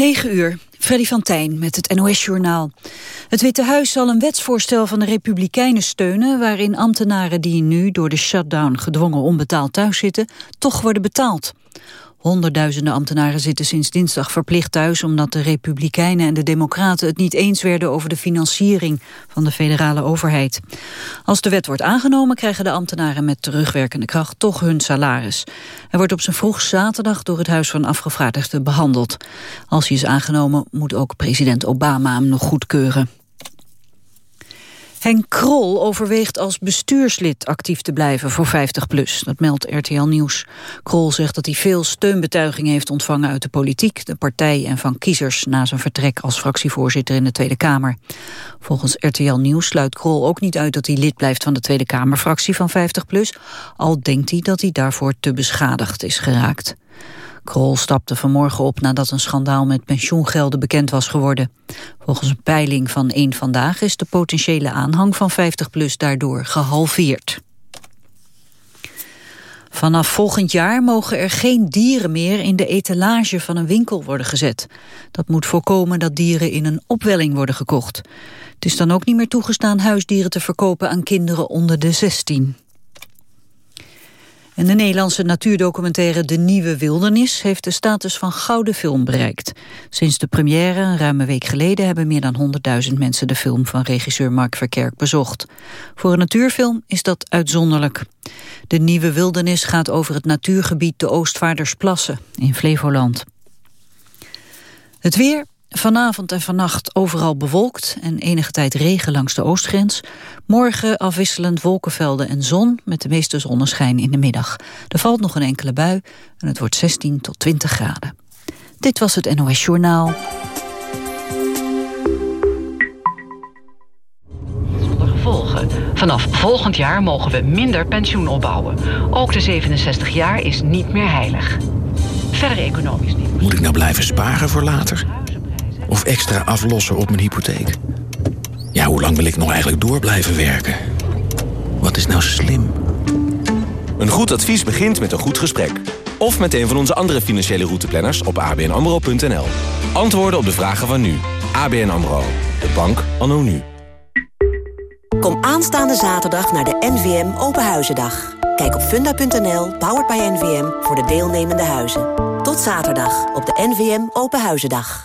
9 uur, Freddy van Tijn met het NOS-journaal. Het Witte Huis zal een wetsvoorstel van de Republikeinen steunen... waarin ambtenaren die nu door de shutdown gedwongen onbetaald thuis zitten... toch worden betaald. Honderdduizenden ambtenaren zitten sinds dinsdag verplicht thuis... omdat de Republikeinen en de Democraten het niet eens werden... over de financiering van de federale overheid. Als de wet wordt aangenomen krijgen de ambtenaren met terugwerkende kracht... toch hun salaris. Hij wordt op zijn vroeg zaterdag door het Huis van Afgevaardigden behandeld. Als hij is aangenomen moet ook president Obama hem nog goedkeuren. Henk Krol overweegt als bestuurslid actief te blijven voor 50PLUS. Dat meldt RTL Nieuws. Krol zegt dat hij veel steunbetuigingen heeft ontvangen uit de politiek, de partij en van kiezers na zijn vertrek als fractievoorzitter in de Tweede Kamer. Volgens RTL Nieuws sluit Krol ook niet uit dat hij lid blijft van de Tweede Kamerfractie van 50PLUS, al denkt hij dat hij daarvoor te beschadigd is geraakt. Krol stapte vanmorgen op nadat een schandaal met pensioengelden bekend was geworden. Volgens een peiling van één Vandaag is de potentiële aanhang van 50PLUS daardoor gehalveerd. Vanaf volgend jaar mogen er geen dieren meer in de etalage van een winkel worden gezet. Dat moet voorkomen dat dieren in een opwelling worden gekocht. Het is dan ook niet meer toegestaan huisdieren te verkopen aan kinderen onder de 16. De Nederlandse natuurdocumentaire De Nieuwe Wildernis heeft de status van gouden film bereikt. Sinds de première, een ruime week geleden, hebben meer dan 100.000 mensen de film van regisseur Mark Verkerk bezocht. Voor een natuurfilm is dat uitzonderlijk. De Nieuwe Wildernis gaat over het natuurgebied de Oostvaardersplassen in Flevoland. Het weer, Vanavond en vannacht overal bewolkt en enige tijd regen langs de oostgrens. Morgen afwisselend wolkenvelden en zon met de meeste zonneschijn in de middag. Er valt nog een enkele bui en het wordt 16 tot 20 graden. Dit was het NOS Journaal. Zonder gevolgen. Vanaf volgend jaar mogen we minder pensioen opbouwen. Ook de 67 jaar is niet meer heilig. Verder economisch niet. Moet ik nou blijven sparen voor later? Of extra aflossen op mijn hypotheek? Ja, hoe lang wil ik nog eigenlijk door blijven werken? Wat is nou slim? Een goed advies begint met een goed gesprek. Of met een van onze andere financiële routeplanners op abnamro.nl. Antwoorden op de vragen van nu. ABN AMRO. De bank anno nu. Kom aanstaande zaterdag naar de NVM Openhuizendag. Kijk op funda.nl, powered by NVM, voor de deelnemende huizen. Tot zaterdag op de NVM Openhuizendag.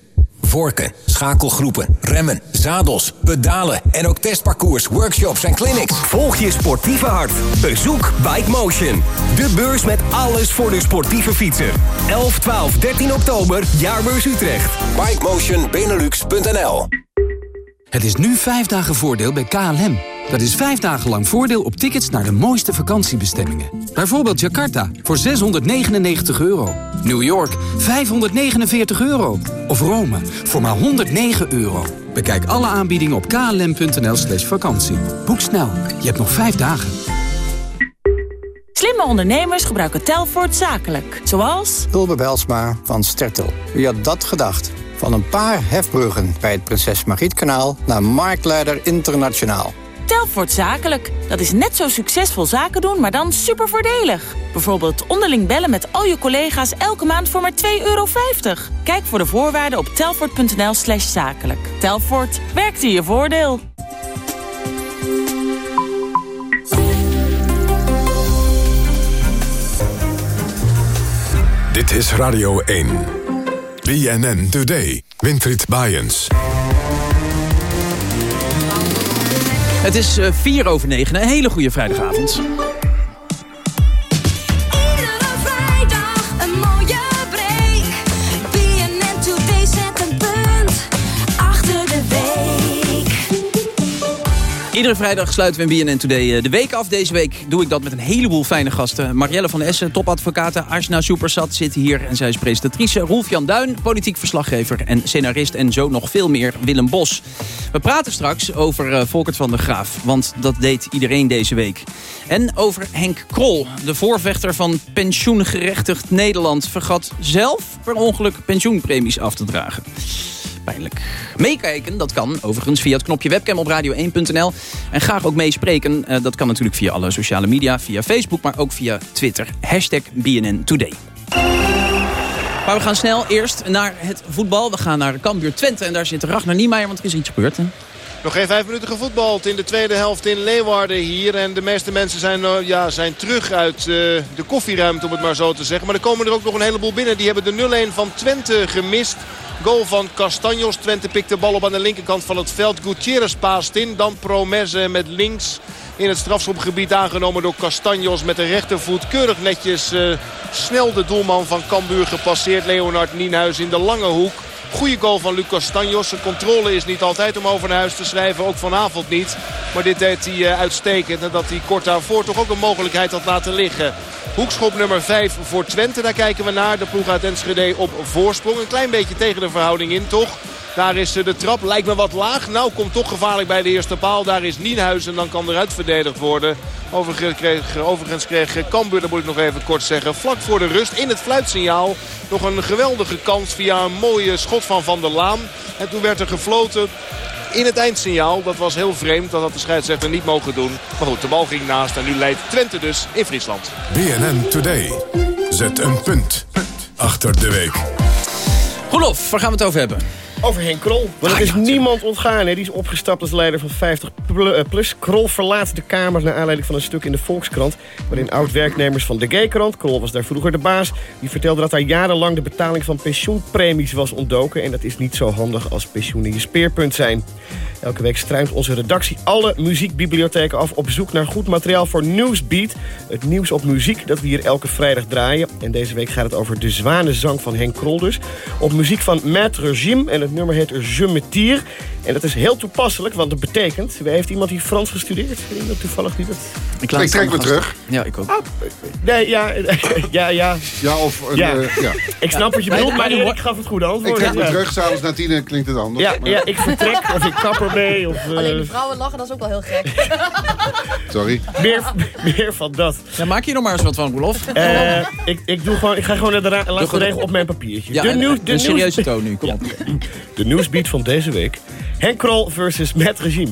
Vorken, schakelgroepen, remmen, zadels, pedalen en ook testparcours, workshops en clinics. Volg je sportieve hart. Bezoek Bike Motion. De beurs met alles voor de sportieve fietser. 11, 12, 13 oktober, Jaarbeurs Utrecht. BikeMotionBenelux.nl Het is nu vijf dagen voordeel bij KLM. Dat is vijf dagen lang voordeel op tickets naar de mooiste vakantiebestemmingen. Bijvoorbeeld Jakarta voor 699 euro. New York 549 euro. Of Rome voor maar 109 euro. Bekijk alle aanbiedingen op klm.nl slash vakantie. Boek snel, je hebt nog vijf dagen. Slimme ondernemers gebruiken Telfort zakelijk. Zoals... Ulbe Belsma van Stertel. Wie had dat gedacht? Van een paar hefbruggen bij het Prinses Margrietkanaal... naar Marktleider Internationaal. Telfort Zakelijk. Dat is net zo succesvol zaken doen, maar dan super voordelig. Bijvoorbeeld onderling bellen met al je collega's elke maand voor maar 2,50 euro. Kijk voor de voorwaarden op telfort.nl slash zakelijk. Telfort, werkt in je voordeel. Dit is Radio 1. BNN Today. Winfried Bajens. Het is uh, vier over negen. Een hele goede vrijdagavond. Iedere vrijdag sluiten we in BNN Today eh, de week af. Deze week doe ik dat met een heleboel fijne gasten. Marielle van Essen, topadvocaat. Ashna Supersat zit hier en zij is presentatrice. Rolf-Jan Duin, politiek verslaggever en scenarist. En zo nog veel meer Willem Bos. We praten straks over uh, Volkert van der Graaf. Want dat deed iedereen deze week. En over Henk Krol, de voorvechter van pensioengerechtigd Nederland... vergat zelf per ongeluk pensioenpremies af te dragen. Meekijken, dat kan overigens via het knopje webcam op radio1.nl. En graag ook meespreken, uh, dat kan natuurlijk via alle sociale media, via Facebook, maar ook via Twitter. Hashtag BNN Today. Maar we gaan snel eerst naar het voetbal. We gaan naar Cambuur Twente en daar zit Ragnar Niemeyer, want er is iets gebeurd. Hè? Nog geen vijf minuten gevoetbald in de tweede helft in Leeuwarden hier. En de meeste mensen zijn, uh, ja, zijn terug uit uh, de koffieruimte om het maar zo te zeggen. Maar er komen er ook nog een heleboel binnen. Die hebben de 0-1 van Twente gemist. Goal van Castanjos. Twente pikt de bal op aan de linkerkant van het veld. Gutierrez paast in. Dan Promesse met links in het strafschopgebied aangenomen door Castanjos met de rechtervoet. Keurig netjes uh, snel de doelman van Cambuur gepasseerd. Leonard Nienhuis in de lange hoek. Goede goal van Lucas Stanjos. Zijn controle is niet altijd om over naar huis te schrijven. Ook vanavond niet. Maar dit deed hij uh, uitstekend. Nadat hij kort daarvoor toch ook een mogelijkheid had laten liggen. Hoekschop nummer 5 voor Twente. Daar kijken we naar. De ploeg uit Enschede op voorsprong. Een klein beetje tegen de verhouding in toch. Daar is de trap. Lijkt me wat laag. Nou komt toch gevaarlijk bij de eerste paal. Daar is Nienhuis en dan kan eruit verdedigd worden. Overigens kreeg, overigens kreeg dat moet ik nog even kort zeggen, vlak voor de rust in het fluitsignaal nog een geweldige kans via een mooie schot van Van der Laan. En toen werd er gefloten in het eindsignaal. Dat was heel vreemd. Dat had de scheidsrechter niet mogen doen. Maar goed, de bal ging naast en nu leidt Twente dus in Friesland. BNN Today. Zet een punt achter de week. Roelof, waar gaan we het over hebben? Over Henk Krol. Want er is niemand ontgaan. Hè. Die is opgestapt als leider van 50 plus. Krol verlaat de Kamer naar aanleiding van een stuk in de Volkskrant... waarin oud-werknemers van de G-krant, Krol was daar vroeger de baas... die vertelde dat daar jarenlang de betaling van pensioenpremies was ontdoken... en dat is niet zo handig als pensioenen je speerpunt zijn. Elke week struimt onze redactie alle muziekbibliotheken af... op zoek naar goed materiaal voor Newsbeat. Het nieuws op muziek dat we hier elke vrijdag draaien. En deze week gaat het over de zwanenzang van Henk Krol dus. Op muziek van Maître Jim en het nummer heet Je me tire. En dat is heel toepasselijk, want dat betekent... Heeft iemand hier Frans gestudeerd? Iemand toevallig die dat... Ik, ik trek me terug. Ja, ik ook. Oh, nee, ja, ja, ja. Ja, of... Een, ja. Uh, ja. Ik snap wat je bedoelt, maar ik gaf het goede antwoord. Ik trek me ja. terug, s'avonds na tien klinkt het anders. Ja, ja, ik vertrek of ik ermee. Of, uh... Alleen de vrouwen lachen, dat is ook wel heel gek. Sorry. Meer, meer van dat. Ja, maak je nog maar eens wat van, Rolof. Uh, ik, ik, doe gewoon, ik ga gewoon naar de laatste regel op mijn papiertje. Ja, de en, nieuws, de een serieuze toon nu, kom op. De nieuwsbeat van deze week. Henk Krol versus Met Regime.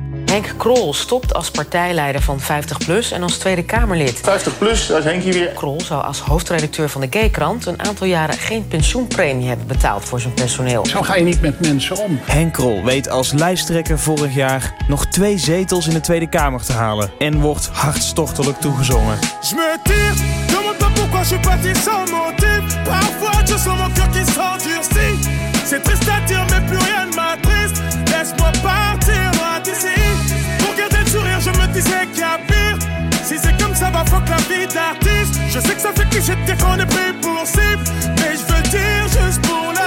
Henk Krol stopt als partijleider van 50PLUS en als Tweede Kamerlid. 50PLUS, daar is Henkie weer. Krol zou als hoofdredacteur van de G-krant... een aantal jaren geen pensioenpremie hebben betaald voor zijn personeel. Zo ga je niet met mensen om. Henk Krol weet als lijsttrekker vorig jaar... nog twee zetels in de Tweede Kamer te halen... en wordt hartstochtelijk toegezongen. Je suis parti sans motif. Parfois je sens mon cœur qui s'endurcit. C'est triste à dire, mais plus rien ne m'attriste. Laisse-moi partir disais qu'il y a pire. Si c'est comme ça, va fuck la vie d'artiste. Je sais que ça fait cliché de dire qu'on est pris pour cible. Mais je veux dire juste pour la.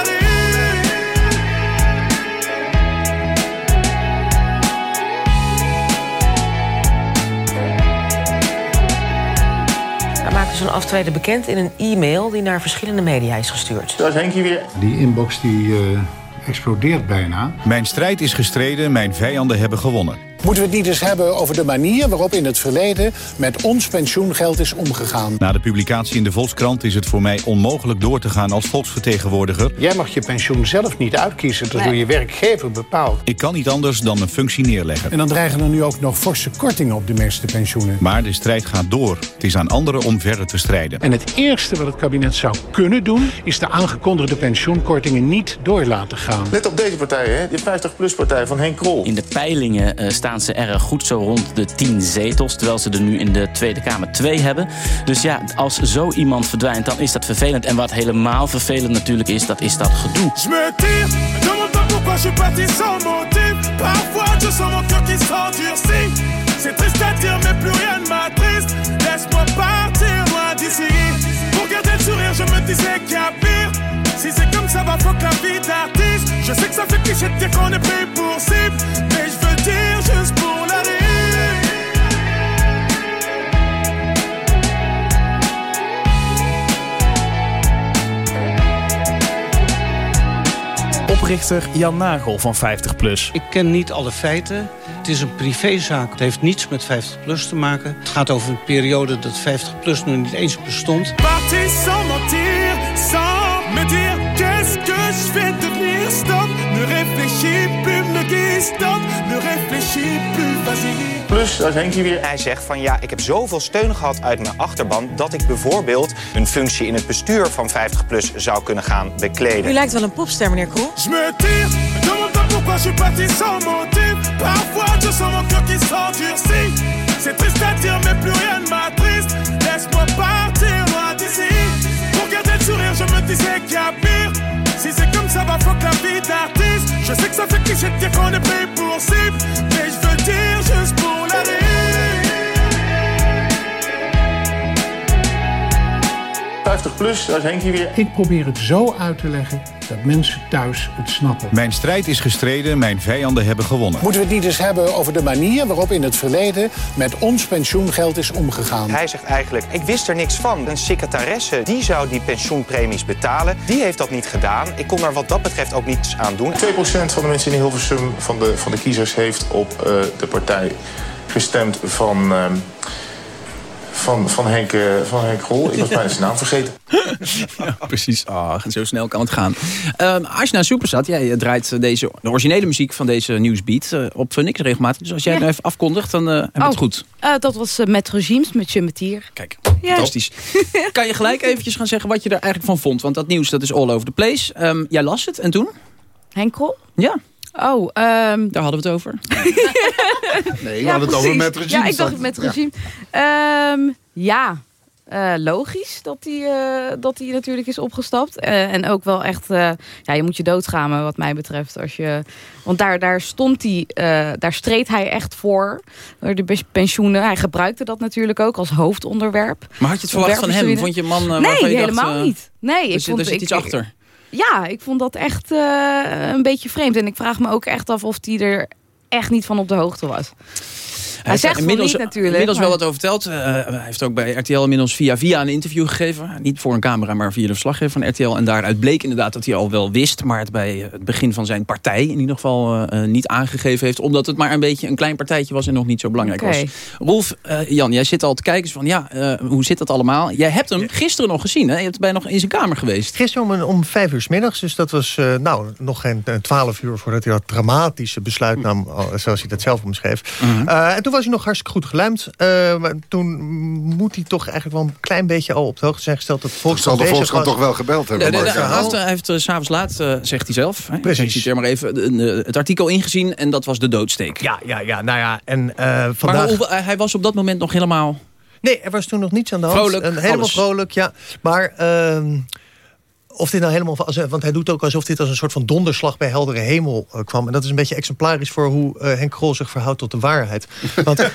Hij maakte zijn aftreden bekend in een e-mail... die naar verschillende media is gestuurd. Daar is Henkie weer. Die inbox die uh, explodeert bijna. Mijn strijd is gestreden, mijn vijanden hebben gewonnen. Moeten we het niet eens hebben over de manier waarop in het verleden met ons pensioengeld is omgegaan? Na de publicatie in de Volkskrant is het voor mij onmogelijk door te gaan als volksvertegenwoordiger. Jij mag je pensioen zelf niet uitkiezen, dat nee. door je werkgever bepaald. Ik kan niet anders dan mijn functie neerleggen. En dan dreigen er nu ook nog forse kortingen op de meeste pensioenen. Maar de strijd gaat door. Het is aan anderen om verder te strijden. En het eerste wat het kabinet zou kunnen doen, is de aangekondigde pensioenkortingen niet door laten gaan. Let op deze partij, hè? die 50-plus-partij van Henk Krol. In de peilingen uh, staan staan ze erg goed, zo rond de 10 zetels. Terwijl ze er nu in de Tweede Kamer twee hebben. Dus ja, als zo iemand verdwijnt, dan is dat vervelend. En wat helemaal vervelend natuurlijk is, dat is dat gedoe. Oprichter Jan Nagel van 50PLUS. Ik ken niet alle feiten. Het is een privézaak. Het heeft niets met 50PLUS te maken. Het gaat over een periode dat 50PLUS nog niet eens bestond. Parti sans mentir, sans me dire qu'est-ce que je vais devenir. Stop, ne réfléchis plus, me dis stop, ne réfléchis plus. Plus, daar is Henkie weer. Hij zegt van ja, ik heb zoveel steun gehad uit mijn achterban... dat ik bijvoorbeeld een functie in het bestuur van 50PLUS zou kunnen gaan bekleden. U lijkt wel een popster, meneer Krol. Je me tire, me demande pas pourquoi je suis parti sans motif. Parfois je sens mon cœur qui s'endurcit. C'est triste à dire, mais plus rien ne m'attriste. Laisse-moi partir loin d'ici. Pour garder le sourire, je me disais qu'il y a pire. Si c'est comme ça, va fuck la vie d'artiste. Je sais que ça fait cliché de dire qu'on est pris pour. Plus, daar is Henkie weer. Ik probeer het zo uit te leggen dat mensen thuis het snappen. Mijn strijd is gestreden, mijn vijanden hebben gewonnen. Moeten we het niet eens hebben over de manier waarop in het verleden met ons pensioengeld is omgegaan? Hij zegt eigenlijk, ik wist er niks van. Een secretaresse, die zou die pensioenpremies betalen. Die heeft dat niet gedaan. Ik kon er wat dat betreft ook niets aan doen. 2% van de mensen in Hilversum, van de, van de kiezers, heeft op eh, de partij gestemd van, ehm, van, van, Henk, eh, van Henk. Ik was bijna zijn naam vergeten. Ja, precies. Ah, zo snel kan het gaan. Um, Ashna Supersat, jij eh, draait deze, de originele muziek van deze nieuwsbeat uh, op niks regelmatig. Dus als jij Ja. nou even afkondigt, dan uh, hebben we het Oh, goed. eh, dat was uh, met regimes, met je metier. Kijk, fantastisch. kan je gelijk eventjes gaan zeggen wat je er eigenlijk van vond? Want dat nieuws dat is all over the place. Um, jij las het en toen? Henkrol? Ja. Oh, um... daar hadden we het over. nee, we hadden het over met regime. Ja, ik dacht met regime. Ja, um, ja. Uh, logisch dat hij uh, dat hij natuurlijk is opgestapt. Uh, en ook wel echt, ja, je moet je doodschamen wat mij betreft. Als je, want daar, daar stond hij, daar streed hij echt voor. De pensioenen. Hij gebruikte dat natuurlijk ook als hoofdonderwerp. Maar had je het verwacht van hem? Vond je een man Nee, je helemaal dacht, niet. Nee, er, ik vond, er zit ik, iets achter. Ja, ik vond dat echt een beetje vreemd. En ik vraag me ook echt af of hij er echt niet van op de hoogte was. Hij, hij zegt inmiddels, niet natuurlijk. Inmiddels maar... wel wat over verteld. Uh, hij heeft ook bij RTL inmiddels via via een interview gegeven. Niet voor een camera, maar via de verslaggever van RTL. En daaruit bleek inderdaad dat hij al wel wist. Maar het bij het begin van zijn partij in ieder geval uh, niet aangegeven heeft. Omdat het maar een beetje een klein partijtje was en nog niet zo belangrijk okay. was. Rolf, uh, Jan, jij zit al te kijken. van ja, hoe zit dat allemaal? Jij hebt hem gisteren nog gezien. Hè? Je hebt bij nog in zijn kamer geweest. Gisteren om, om vijf uur s middags. Dus dat was nou, nog geen twaalf uur voordat hij dat dramatische besluit nam. Zoals hij dat zelf omschreef. -huh. en toen was hij nog hartstikke goed geluimd. Uh, maar toen moet hij toch eigenlijk wel een klein beetje al op de hoogte zijn gesteld... dat Volkskrant zal de Volkskrant toch wel gebeld hebben. Ja, hij heeft, hij heeft uh, s'avonds laat, uh, zegt hij zelf... Hè? Precies. Er maar even het artikel ingezien en dat was de doodsteek. Ja, ja, ja nou ja. En, vandaag... Maar hoe, hij was op dat moment nog helemaal... Nee, er was toen nog niets aan de hand. Vrolijk, en helemaal alles. vrolijk, ja. Maar... Of dit nou helemaal... Want hij doet ook alsof dit als een soort van donderslag bij heldere hemel uh, kwam. En dat is een beetje exemplarisch voor hoe uh, Henk Krol zich verhoudt tot de waarheid. Want,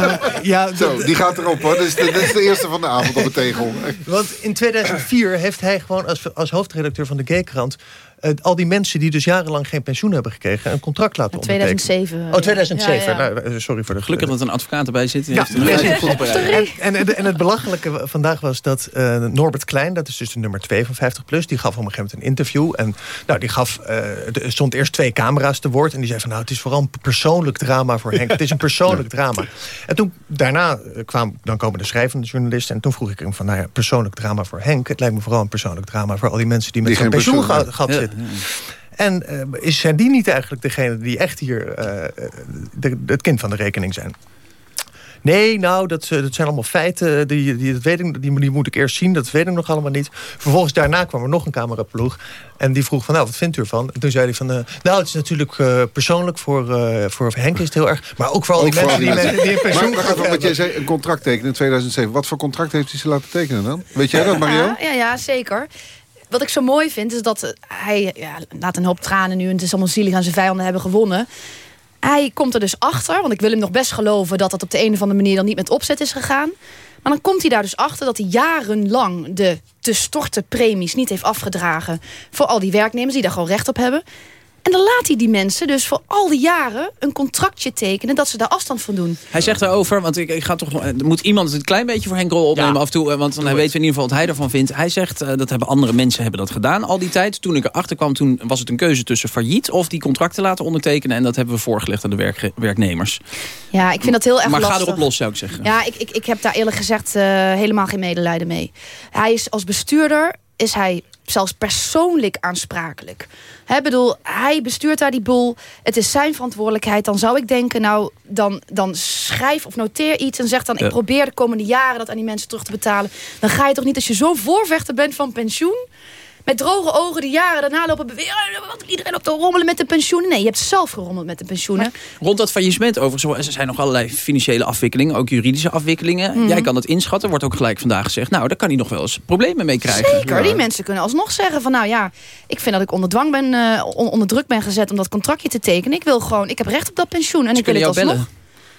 uh, ja, Zo, die gaat erop hoor. Dit is, de, dit is de eerste van de avond op de tegel. Want in 2004 heeft hij gewoon als, als hoofdredacteur van de Gaykrant... Uh, al die mensen die dus jarenlang geen pensioen hebben gekregen... een contract laten ondertekenen. 2007. Oh, 2007. Ja, ja. Nou, sorry voor de... Gelukkig dat een advocaat erbij zit. Ja, heeft een en, en, en het belachelijke vandaag was dat uh, Norbert Klein... dat is dus de nummer 2 van 50PLUS... die gaf op een gegeven moment een interview. En nou, die gaf... Uh, er stond eerst twee camera's te woord. En die zei van, nou, het is vooral een persoonlijk drama voor Henk. Het is een persoonlijk drama. En toen, daarna kwam... dan komen de schrijvende journalisten. En toen vroeg ik hem van, nou ja, persoonlijk drama voor Henk. Het lijkt me vooral een persoonlijk drama... voor al die mensen die met zo'n pensioengat zitten. Ja. En uh, is, zijn die niet eigenlijk degene die echt hier uh, de, het kind van de rekening zijn? Nee, nou, dat, eh, dat zijn allemaal feiten. Die, die, dat weet ik, die, die moet ik eerst zien. Dat weet ik nog allemaal niet. Vervolgens daarna kwam er nog een cameraploeg. En die vroeg van, nou, wat vindt u ervan? En toen zei hij van, eh, nou, het is natuurlijk eh, persoonlijk voor, eh, voor Henk is het heel erg. Maar ook voor al die mensen die, mensen die in Maar pensioen wacht even, gaan wat jij zei, een contract tekenen in 2007. Wat voor contract heeft hij ze laten tekenen dan? Weet jij dat, Mario? Ja, ja, ja, zeker. Wat ik zo mooi vind, is dat eh, hij ja, laat een hoop tranen nu... en het is allemaal zielig aan zijn vijanden hebben gewonnen. Hij komt er dus achter, want ik wil hem nog best geloven... dat dat op de een of andere manier dan niet met opzet is gegaan. Maar dan komt hij daar dus achter dat hij jarenlang... de te storten premies niet heeft afgedragen... voor al die werknemers die daar gewoon recht op hebben. En dan laat hij die mensen dus voor al die jaren... een contractje tekenen dat ze daar afstand van doen. Hij zegt daarover, want ik, ik ga toch, nog- er moet iemand het een klein beetje voor Henk Grol opnemen af en toe. eh, Want dan weten we in ieder geval wat hij ervan vindt. Hij zegt, eh, dat hebben andere mensen hebben dat gedaan al die tijd. Toen ik erachter kwam, toen was het een keuze tussen failliet... of die contracten laten ondertekenen. En dat hebben we voorgelegd aan de werk, werknemers. Ja, ik vind dat heel erg maar lastig. ga erop los, zou ik zeggen. Ja, ik, ik, ik heb daar eerlijk gezegd eh, helemaal geen medelijden mee. Hij is als bestuurder is hij zelfs persoonlijk aansprakelijk. Hè, bedoel, hij bestuurt daar die boel. Het is zijn verantwoordelijkheid. Dan zou ik denken, nou, dan, dan schrijf of noteer iets... en zeg dan, Ja. ik probeer de komende jaren dat aan die mensen terug te betalen. Dan ga je toch niet, als je zo'n voorvechter bent van pensioen... met droge ogen die jaren daarna lopen beweren... want iedereen op te rommelen met de pensioenen. Nee, je hebt zelf gerommeld met de pensioenen. Rond dat faillissement overigens, er zijn nog allerlei financiële afwikkelingen, ook juridische afwikkelingen. Mhm. Jij kan het inschatten, wordt ook gelijk vandaag gezegd. Nou, daar kan hij nog wel eens problemen mee krijgen. Zeker, die mensen kunnen alsnog zeggen van nou ja, ik vind dat ik onder dwang ben, eh, on- onder druk ben gezet om dat contractje te tekenen. Ik wil gewoon, ik heb recht op dat pensioen en ik wil het alsnog.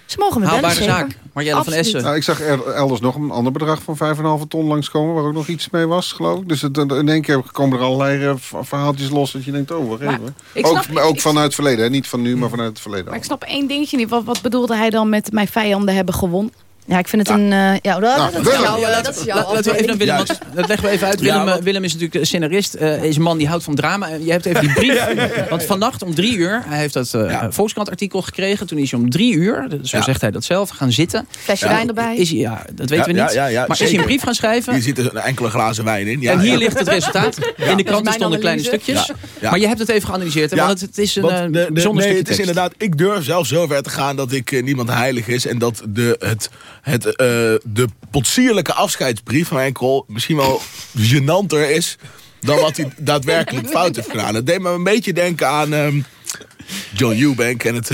Ze mogen me Haalbare bellen, zaak. Marjelle van. Essen. Nou, ik zag er- elders nog een ander bedrag van 5,5 ton langskomen... waar ook nog iets mee was, geloof ik. Dus het, in één keer komen er allerlei eh, verhaaltjes los... dat je denkt, oh, wacht even. ik Ook, snap- ook ik- vanuit het verleden, hè? niet van nu, maar vanuit het verleden. Maar ik snap één dingetje niet. Wat, wat bedoelde hij dan met mijn vijanden hebben gewonnen? Ja, ik vind het een... eh, ja, dat, Nou, dat, is Willem. jouw, Ja, laten dat is we- jouw laten we even naar. Willem, want dat leggen we even uit. Willem, eh, want- Willem is natuurlijk scenarist, eh, is een man die houdt van drama. En je hebt even die brief, want vannacht om drie uur, hij heeft dat eh Volkskrant artikel gekregen. Toen is hij om drie uur, zo Ja. zegt hij dat zelf, gaan zitten. Flesje Ja. wijn erbij. Is hij, ja, dat weten we niet. ja, ja, maar is hij een brief gaan schrijven? Hier zitten enkele glazen wijn in. Ja, en hier ja. ligt het resultaat. In de kranten stonden kleine stukjes. Ja, ja. Maar je hebt het even geanalyseerd. hè, want het, is een bijzonder nee, het is inderdaad, ik durf zelf zo ver te gaan dat ik niemand heilig is. En dat de, het, het, eh, de potsierlijke afscheidsbrief van Henk Krol misschien wel gênanter is dan wat hij daadwerkelijk fout heeft gedaan. Het deed me een beetje denken aan ehm, John Eubank en het...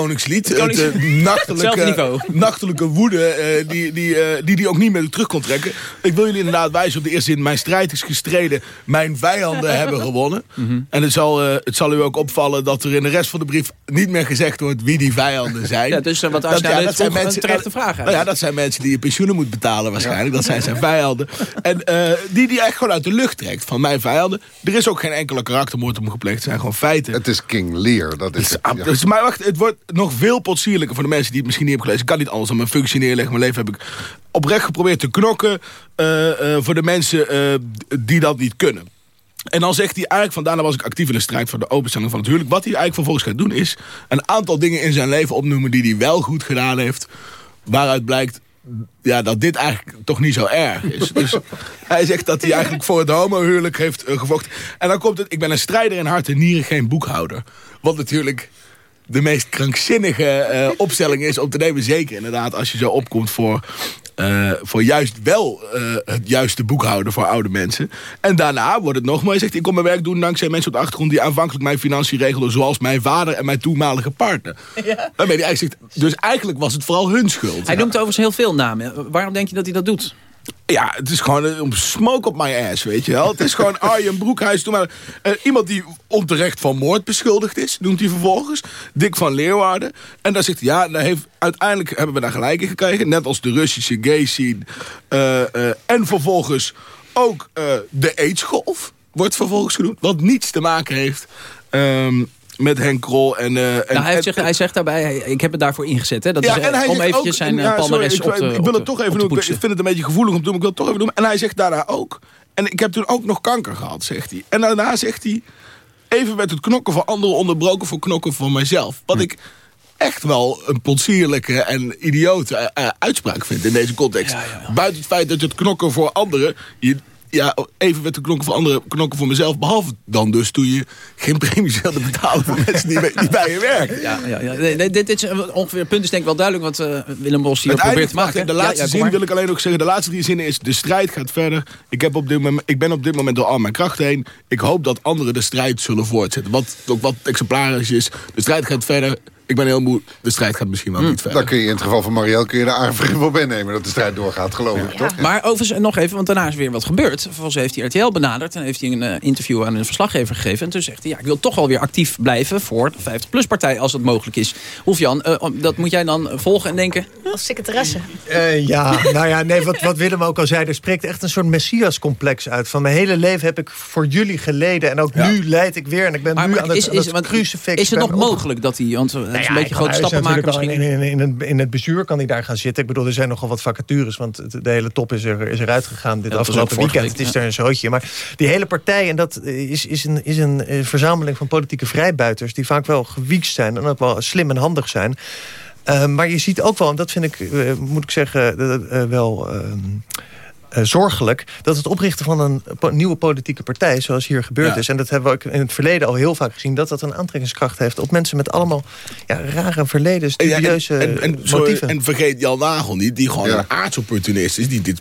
Koningslied. Het, Konings- eh, nachtelijke, nachtelijke woede eh, die, die, eh, die die ook niet meer terug kon trekken. Ik wil jullie inderdaad wijzen op de eerste zin. Mijn strijd is gestreden. Mijn vijanden hebben gewonnen. Mhm. En het zal, eh, het zal u ook opvallen dat er in de rest van de brief niet meer gezegd wordt wie die vijanden zijn. Ja, dus, wat als nou dit vroeg, een terechte vraag Nou ja, dat zijn mensen die je pensioenen moet betalen waarschijnlijk. Dat zijn zijn vijanden. En eh, die die echt gewoon uit de lucht trekt van mijn vijanden. Er is ook geen enkele karaktermoord hem gepleegd. Het zijn gewoon feiten. Het is King Lear, dat is het. ja. Dus, maar wacht, het wordt nog veel potsierlijker voor de mensen die het misschien niet hebben gelezen. Ik kan niet anders dan mijn functie neerleggen. Mijn leven heb ik oprecht geprobeerd te knokken eh, eh, voor de mensen eh, die dat niet kunnen. En dan zegt hij eigenlijk, van daarna was ik actief in de strijd voor de openstelling van het huwelijk. Wat hij eigenlijk vervolgens gaat doen is een aantal dingen in zijn leven opnoemen die hij wel goed gedaan heeft. Waaruit blijkt ja, dat dit eigenlijk toch niet zo erg is. Dus hij zegt dat hij eigenlijk voor het homohuwelijk heeft gevochten. En dan komt het, ik ben een strijder in hart en nieren, geen boekhouder. Wat natuurlijk de meest krankzinnige eh, opstelling is om te nemen. Zeker inderdaad als je zo opkomt voor, eh, voor juist wel eh, het juiste boekhouden voor oude mensen. En daarna wordt het nog mooier. Zegt ik kom mijn werk doen dankzij mensen op de achtergrond... die aanvankelijk mijn financiën regelden... zoals mijn vader en mijn toenmalige partner. Waarmee hij eigenlijk zegt, dus eigenlijk was het vooral hun schuld. Hij noemt overigens heel veel namen. Waarom denk je dat hij dat doet? Ja, het is gewoon een smoke op my ass, weet je wel. Het is gewoon Arjen Broekhuis. Doe maar, eh, iemand die onterecht van moord beschuldigd is, noemt hij vervolgens. Dick van Leeuwarden. En dan zegt hij, ja, daar heeft, uiteindelijk hebben we daar gelijk in gekregen. Net als de Russische gay scene. Eh, eh, en vervolgens ook eh, de aidsgolf wordt vervolgens genoemd. Wat niets te maken heeft ehm, met Henk Krol. En, eh, en, Nou, hij, en- zegt, hij zegt daarbij, hij- ik heb het daarvoor ingezet. Hè? Dat is, eh, om zegt eventjes ook- zijn ja, eh, sorry, op te ik, ik wil het toch even doen. Ik vind het een beetje gevoelig om te doen, maar ik wil het toch even doen. En hij zegt daarna ook. En ik heb toen ook nog kanker gehad, zegt hij. En daarna zegt hij... Even werd het knokken voor anderen onderbroken voor knokken voor mijzelf. Wat ik echt wel een potsierlijke en idiote eh, uitspraak vind in deze context. Buiten het feit dat het knokken voor anderen... Je, ja, even werd te knokken voor anderen, knokken voor mezelf. Behalve dan dus toen je geen premies wilde betalen voor mensen die, bij- die bij je werken. Ja, ja, ja. Nee, dit, dit is ongeveer het punt is denk ik wel duidelijk wat eh, Willem Bos hier probeert te maken. De laatste ja, zin wil ik alleen ook zeggen. De laatste drie zinnen is... De strijd gaat verder. Ik, heb op dit moment, ik ben op dit moment door al mijn krachten heen. Ik hoop dat anderen de strijd zullen voortzetten. Wat ook wat exemplarisch is. De strijd gaat verder. Ik ben heel moe. De strijd gaat misschien wel niet verder. Dan kun je in het geval van Marielle kun je de aanvraag wel nemen dat de strijd doorgaat, geloof ik. Toch? Maar overigens nog even, want daarna is weer wat gebeurd. Vervolgens heeft hij RTL benaderd en heeft hij een eh, interview aan een verslaggever gegeven. En toen zegt hij, ja, ik wil toch wel weer actief blijven voor de 50PLUS-partij als dat mogelijk is. Hoefjan, eh, om- dat moet jij dan volgen en denken? Als secretaresse. Eh, ja, nou ja, nee, wat, wat Willem ook al zei, er spreekt echt een soort messiascomplex uit. Van mijn hele leven heb ik voor jullie geleden en ook nu leid ik weer. En ik ben Maar, nu maar aan het, aan is, het crucifix. is het nog op- mogelijk dat hij, want eh, is Nou ja, een beetje grote stappen maken misschien? In, in, in, het- in het bestuur kan hij daar gaan zitten. Ik bedoel, er zijn nogal wat vacatures, want de hele top is, er, is eruit gegaan dit Ja, afgelopen weekend. week, het is daar een zootje. Maar die hele partij, en dat is, is, een, is een eh, verzameling van politieke vrijbuiters... die vaak wel gewiekst zijn en ook wel slim en handig zijn... Eh, maar je ziet ook wel, en dat vind ik, eh, moet ik zeggen, eh, wel ehm, eh, zorgelijk... dat het oprichten van een po- nieuwe politieke partij, zoals hier gebeurd Ja. is... en dat hebben we ook in het verleden al heel vaak gezien... dat dat een aantrekkingskracht heeft op mensen met allemaal ja, rare verleden, En, ja, en- dubieuze en, en, sorry, motieven. en vergeet Jan Nagel niet, die gewoon Ja. een aardsopportunist is. Die dit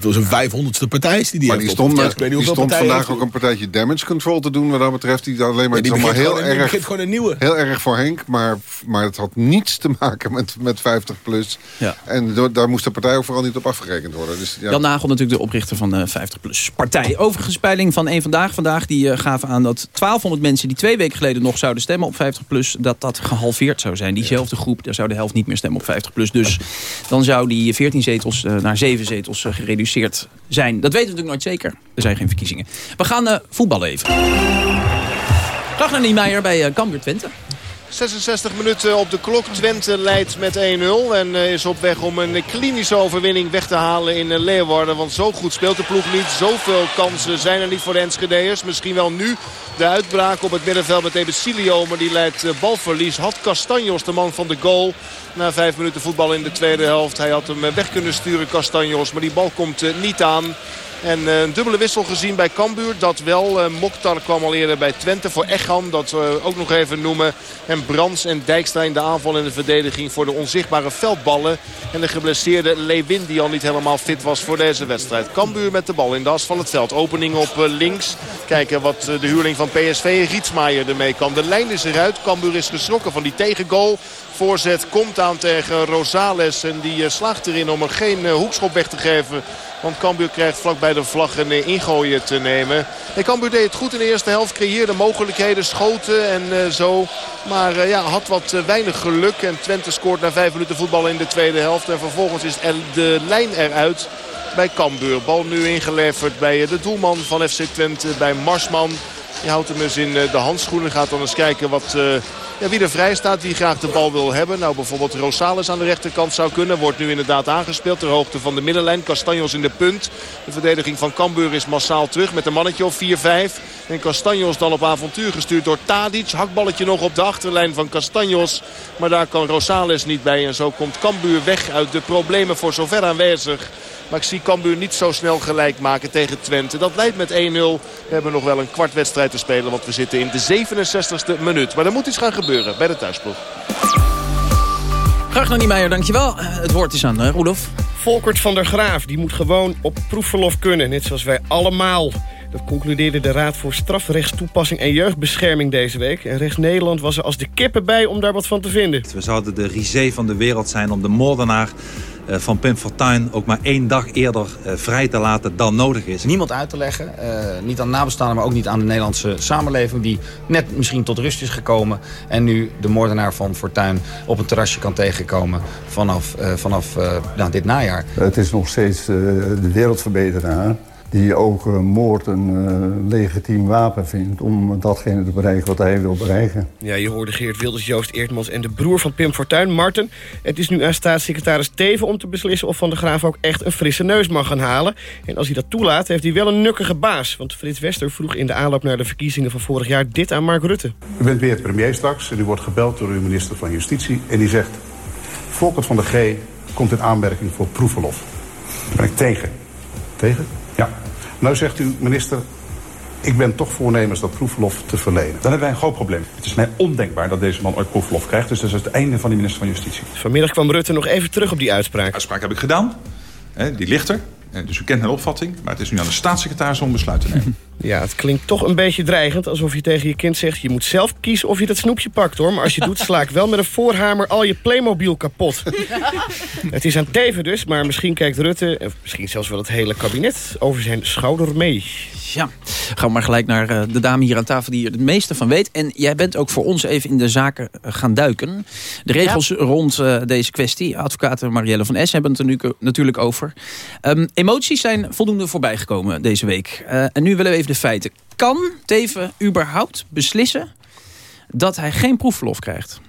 voor zijn vijfhonderdste partij is die die Maar heeft die stond, weet die stond vandaag heeft. ook een partijtje damage control te doen... wat dat betreft, die alleen maar, Ja, die begint heel gewoon een- die erg, begint gewoon een nieuwe. heel erg voor Henk... maar, maar het had niets te maken met, met 50 plus. Ja. En daar moest de partij ook vooral niet op afgerekend worden. Dus, ja. Jan Nagel natuurlijk de oprichter van de 50PLUS-partij. Overigens, peiling van één Vandaag. Vandaag die eh, gaven aan dat 1200 mensen die twee weken geleden nog zouden stemmen op 50PLUS... dat dat gehalveerd zou zijn. Diezelfde groep, daar zou de helft niet meer stemmen op 50PLUS. Dus dan zou die 14 zetels eh, naar 7 zetels eh, gereduceerd zijn. Dat weten we natuurlijk nooit zeker. Er zijn geen verkiezingen. We gaan eh, voetballen even. Ragnar Niemeyer bij Cambuur Twente. 66 minuten op de klok. Twente leidt met 1-0 en eh, is op weg om een klinische overwinning weg te halen in eh, Leeuwarden. Want zo goed speelt de ploeg niet. Zoveel kansen zijn er niet voor de Enschede'ers. Misschien wel nu de uitbraak op het middenveld met Ebesilio. Maar die leidt eh, balverlies. Had Castanjos, de man van de goal. Na vijf minuten voetbal in de tweede helft. Hij had hem weg kunnen sturen, Castanjos. Maar die bal komt niet aan. En eh, een dubbele wissel gezien bij Cambuur. Dat wel. Eh, Mokhtar kwam al eerder bij Twente voor Echam. Dat we ook nog even noemen. En Brands en Dijkstra in de aanval en de verdediging voor de onzichtbare veldballen. En de geblesseerde Lewin die al niet helemaal fit was voor deze wedstrijd. Cambuur met de bal in de as van het veld. Opening op eh, links. Kijken wat eh, de huurling van PSV Rietsmaier ermee kan. De lijn is eruit. Cambuur is geschrokken van die tegengoal. Voorzet komt aan tegen Rosales. En die eh, slaagt erin om er geen eh, hoekschop weg te geven. Want Cambuur krijgt vlakbij de vlag een eh, ingooien te nemen. En Cambuur deed het goed in de eerste helft. Creëerde mogelijkheden, schoten en zo. Maar ja, had wat weinig geluk. En Twente scoort na vijf minuten voetbal in de tweede helft. En vervolgens is de lijn eruit bij Cambuur. Bal nu ingeleverd bij de doelman van FC Twente, bij Marsman. Die houdt hem dus in de handschoenen. Gaat dan eens kijken wat, ja, wie er vrij staat. Wie graag de bal wil hebben. Nou bijvoorbeeld Rosales aan de rechterkant zou kunnen. Wordt nu inderdaad aangespeeld ter hoogte van de middenlijn. Castanjos in de punt. De verdediging van Cambuur is massaal terug met een mannetje of 4-5. En Castanjos dan op avontuur gestuurd door Tadic. Hakballetje nog op de achterlijn van Castanjos. Maar daar kan Rosales niet bij. En zo komt Cambuur weg uit de problemen voor zover aanwezig. Maar ik zie Cambuur niet zo snel gelijk maken tegen Twente. Dat leidt met 1-0. We hebben nog wel een kwart wedstrijd te spelen. Want we zitten in de 67ste minuut. Maar er moet iets gaan gebeuren bij de thuisploeg. Graag naar Niemeyer, dankjewel. Eh, Het woord is aan uh, Roelof. Volkert van der Graaf die moet gewoon op proefverlof kunnen. Net zoals wij allemaal. Dat concludeerde de Raad voor Strafrechtstoepassing en Jeugdbescherming deze week. En Rechts Nederland was er als de kippen bij om daar wat van te vinden. We zouden de risée van de wereld zijn om de moordenaar uh, van Pim Fortuyn ook maar één dag eerder uh, vrij te laten dan nodig is. Niemand uit te leggen, uh, niet aan de nabestaanden, maar ook niet aan de Nederlandse samenleving... die net misschien tot rust is gekomen en nu de moordenaar van Fortuyn op een terrasje kan tegenkomen vanaf, vanaf nou, dit najaar. Het is nog steeds de wereldverbeteraar die ook uh, moord een uh, legitiem wapen vindt... om datgene te bereiken wat hij wil bereiken. Ja, je hoorde Geert Wilders, Joost Eertmans en de broer van Pim Fortuyn, Marten. Het is nu aan staatssecretaris Teven om te beslissen... of Van der Graaf ook echt een frisse neus mag gaan halen. En als hij dat toelaat, heeft hij wel een nukkige baas. Want Frits Wester vroeg in de aanloop naar de verkiezingen van vorig jaar... dit aan Mark Rutte. U bent weer premier straks en u wordt gebeld door uw minister van Justitie... en die zegt, Volkert van de G komt in aanmerking voor proefverlof. Daar ben ik tegen. Tegen? Ja. Nou zegt u, minister, ik ben toch voornemens dat proefverlof te verlenen. Dan hebben wij een groot probleem. Het is mij ondenkbaar dat deze man ooit proefverlof krijgt. Dus dat is het einde van die minister van Justitie. Vanmiddag kwam Rutte nog even terug op die uitspraak. uitspraak heb ik gedaan. Hè, die ligt er. Eh, Dus u kent mijn opvatting. Maar het is nu aan de staatssecretaris om besluit te nemen. Ja, het klinkt toch een beetje dreigend. Alsof je tegen je kind zegt... je moet zelf kiezen of je dat snoepje pakt, hoor. Maar als je het doet, sla ik wel met een voorhamer al je Playmobil kapot. het is aan Teven dus, maar misschien kijkt Rutte... en misschien zelfs wel het hele kabinet over zijn schouder mee. Ja, gaan we maar gelijk naar eh, de dame hier aan tafel die er het meeste van weet. En jij bent ook voor ons even in de zaken eh, gaan duiken. De regels rond eh, deze kwestie. Advocaat Marielle van S hebben het er nu natuurlijk over. Ehm, emoties zijn voldoende voorbijgekomen deze week. Eh, en nu willen we even de feiten. Kan Teven überhaupt beslissen dat hij geen proefverlof krijgt?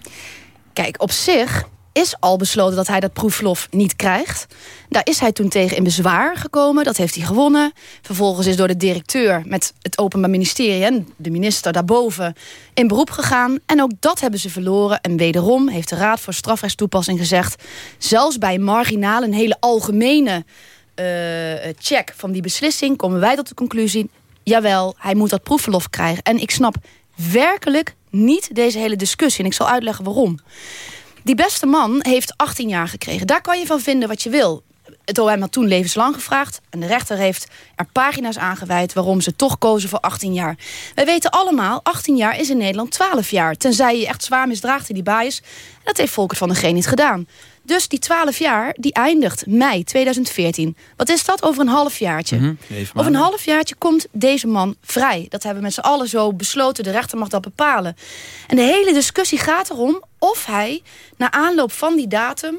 Kijk, op zich is al besloten dat hij dat proefverlof niet krijgt. Daar is hij toen tegen in bezwaar gekomen. Dat heeft hij gewonnen. Vervolgens is door de directeur met het Openbaar Ministerie... en de minister daarboven in beroep gegaan. En ook dat hebben ze verloren. En wederom heeft de Raad voor Strafrechtstoepassing gezegd... zelfs bij marginaal een hele algemene eh, check van die beslissing... komen wij tot de conclusie... jawel, hij moet dat proefverlof krijgen. En ik snap werkelijk niet deze hele discussie. En ik zal uitleggen waarom. Die beste man heeft 18 jaar gekregen. Daar kan je van vinden wat je wil. Het OM had toen levenslang gevraagd. En de rechter heeft er pagina's aangeweid... waarom ze toch kozen voor 18 jaar. Wij weten allemaal, 18 jaar is in Nederland 12 jaar. Tenzij je echt zwaar misdraagt in die bias. Dat heeft Volkert van de G niet gedaan. Dus die 12 jaar, die eindigt mei 2014. Wat is dat? Over een halfjaartje. Mhm. Over een halfjaartje komt deze man vrij. Dat hebben we met z'n allen zo besloten. De rechter mag dat bepalen. En de hele discussie gaat erom of hij na aanloop van die datum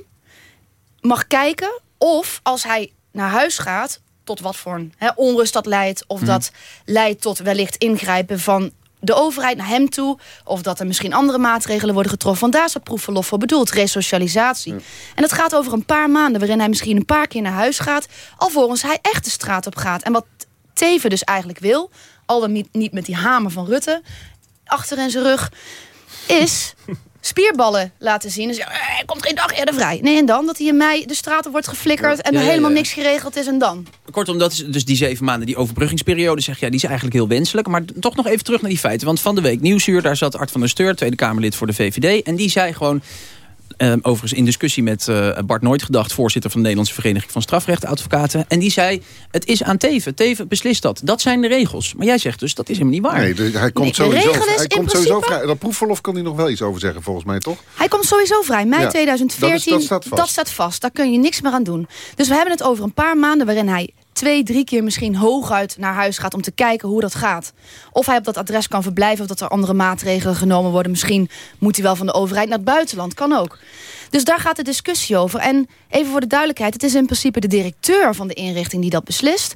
mag kijken of als hij naar huis gaat tot wat voor een hè, onrust dat leidt of Mhm. dat leidt tot wellicht ingrijpen van de overheid naar hem toe of dat er misschien andere maatregelen worden getroffen. Want daar is dat proefverlof voor bedoeld, resocialisatie. En het gaat over een paar maanden waarin hij misschien een paar keer naar huis gaat alvorens hij echt de straat op gaat. En wat Teven dus eigenlijk wil, al dan niet- niet met die hamer van Rutte achter in zijn rug, is spierballen laten zien. Dus ja, hij komt geen dag eerder vrij. Nee, en dan dat hij in mei de straat op wordt geflikkerd... en Ja, er helemaal ja. niks geregeld is en dan. Kortom, dat is dus die zeven maanden, die overbruggingsperiode, zeg ja, die is eigenlijk heel wenselijk. Maar toch nog even terug naar die feiten. Want van de week Nieuwsuur, daar zat Art van der Steur, Tweede Kamerlid voor de VVD. En die zei gewoon, eh, overigens in discussie met eh, Bart Nooitgedacht, voorzitter van de Nederlandse Vereniging van Strafrechtadvocaten. En die zei, het is aan Teven. Teven beslist dat. Dat zijn de regels. Maar jij zegt dus, dat is helemaal niet waar. Nee, de- hij komt sowieso, hij komt sowieso principe- vrij. Dat proefverlof kan hij nog wel iets over zeggen, volgens mij, toch? Hij komt sowieso vrij. Mei Ja, 2014, dat is- dat staat vast. dat staat vast. Daar kun je niks meer aan doen. Dus we hebben het over een paar maanden... waarin hij twee, drie keer misschien hooguit naar huis gaat... om te kijken hoe dat gaat. Of hij op dat adres kan verblijven... of dat er andere maatregelen genomen worden. Misschien moet hij wel van de overheid naar het buitenland. Kan ook. Dus daar gaat de discussie over. En even voor de duidelijkheid... het is in principe de directeur van de inrichting die dat beslist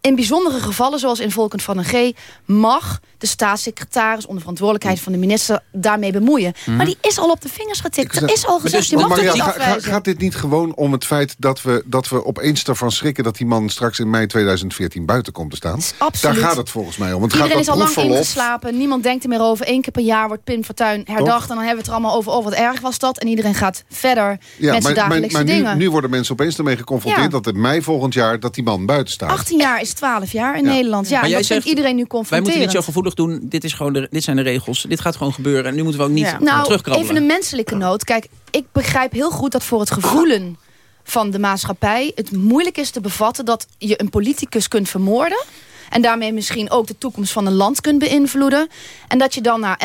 in bijzondere gevallen, zoals in Volkend van een G... mag de staatssecretaris onder verantwoordelijkheid van de minister daarmee bemoeien. Mhm. Maar die is al op de vingers getikt. Er is al gezegd, je Maar mag niet ga- gaat dit niet gewoon om het feit dat we, dat we opeens ervan schrikken... dat die man straks in mei 2014 buiten komt te staan? absoluut. Daar gaat het volgens mij om. Het Iedereen gaat is al lang ingeslapen. Niemand denkt er meer over. Eén keer per jaar wordt Pim Fortuyn herdacht. En dan hebben we het er allemaal over. Oh, wat erg was dat. En iedereen gaat verder Ja, met zijn maar, maar, dagelijkse maar nu, worden mensen opeens ermee geconfronteerd... Ja. dat in mei volgend jaar dat die man buiten staat. 18 jaar is 12 jaar in Ja. Nederland. Ja, Maar en jij dat vindt zegt, iedereen nu Wij moeten confronterend. niet zo gevoelig doen. Dit, is gewoon de, dit zijn de regels. Dit gaat gewoon gebeuren. En nu moeten we ook niet Ja. ja. Nou, terugkrabbelen. even een menselijke noot. Kijk, ik begrijp heel goed dat voor het gevoelen van de maatschappij... het moeilijk is te bevatten dat je een politicus kunt vermoorden... en daarmee misschien ook de toekomst van een land kunt beïnvloeden... en dat je dan na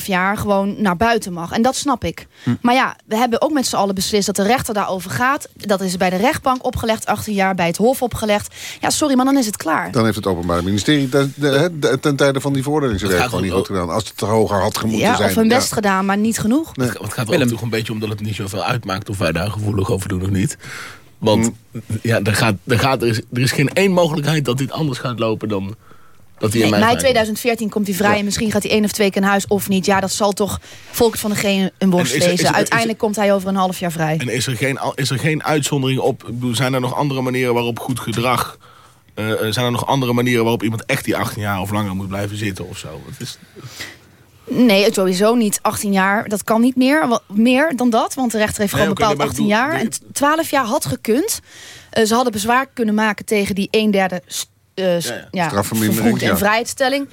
11,5 jaar gewoon naar buiten mag. En dat snap ik. Hm. Maar ja, we hebben ook met z'n allen beslist dat de rechter daarover gaat. Dat is bij de rechtbank opgelegd, 18 jaar, bij het hof opgelegd. Ja, sorry, maar dan is het klaar. Dan heeft het Openbaar Ministerie ten, de- de- ten tijde van die veroordeling zijn Dat werk gaat gewoon niet goed gedaan. Als het er hoger had gemoeten Ja, zijn. of hun best ja. gedaan, maar niet genoeg. Nee. Het gaat wel toch een beetje omdat het niet zoveel uitmaakt... of wij daar gevoelig over doen of niet. Want Mm. ja, er, gaat, er, gaat, er, is, er is geen één mogelijkheid dat dit anders gaat lopen dan dat hij in Nee, mei mei vrij 2014 komt hij vrij en misschien gaat hij één of twee keer naar huis of niet. Ja, dat zal toch Volkert van de G een worst is er- er- wezen. is er- Uiteindelijk komt hij over een half jaar vrij. En is er geen, al- is er geen uitzondering op? Ik bedoel, Zijn er nog andere manieren waarop goed gedrag... eh, eh, zijn er nog andere manieren waarop iemand echt die 18 jaar of langer moet blijven zitten of zo? Het is, Nee, het sowieso niet. 18 jaar, dat kan niet meer. Wat meer dan dat, want de rechter heeft Nee, gewoon bepaald nee, maar 18 ik jaar. En 12 jaar had gekund. Eh, ze hadden bezwaar kunnen maken tegen die een derde eh, ja, en ja. vrijstelling.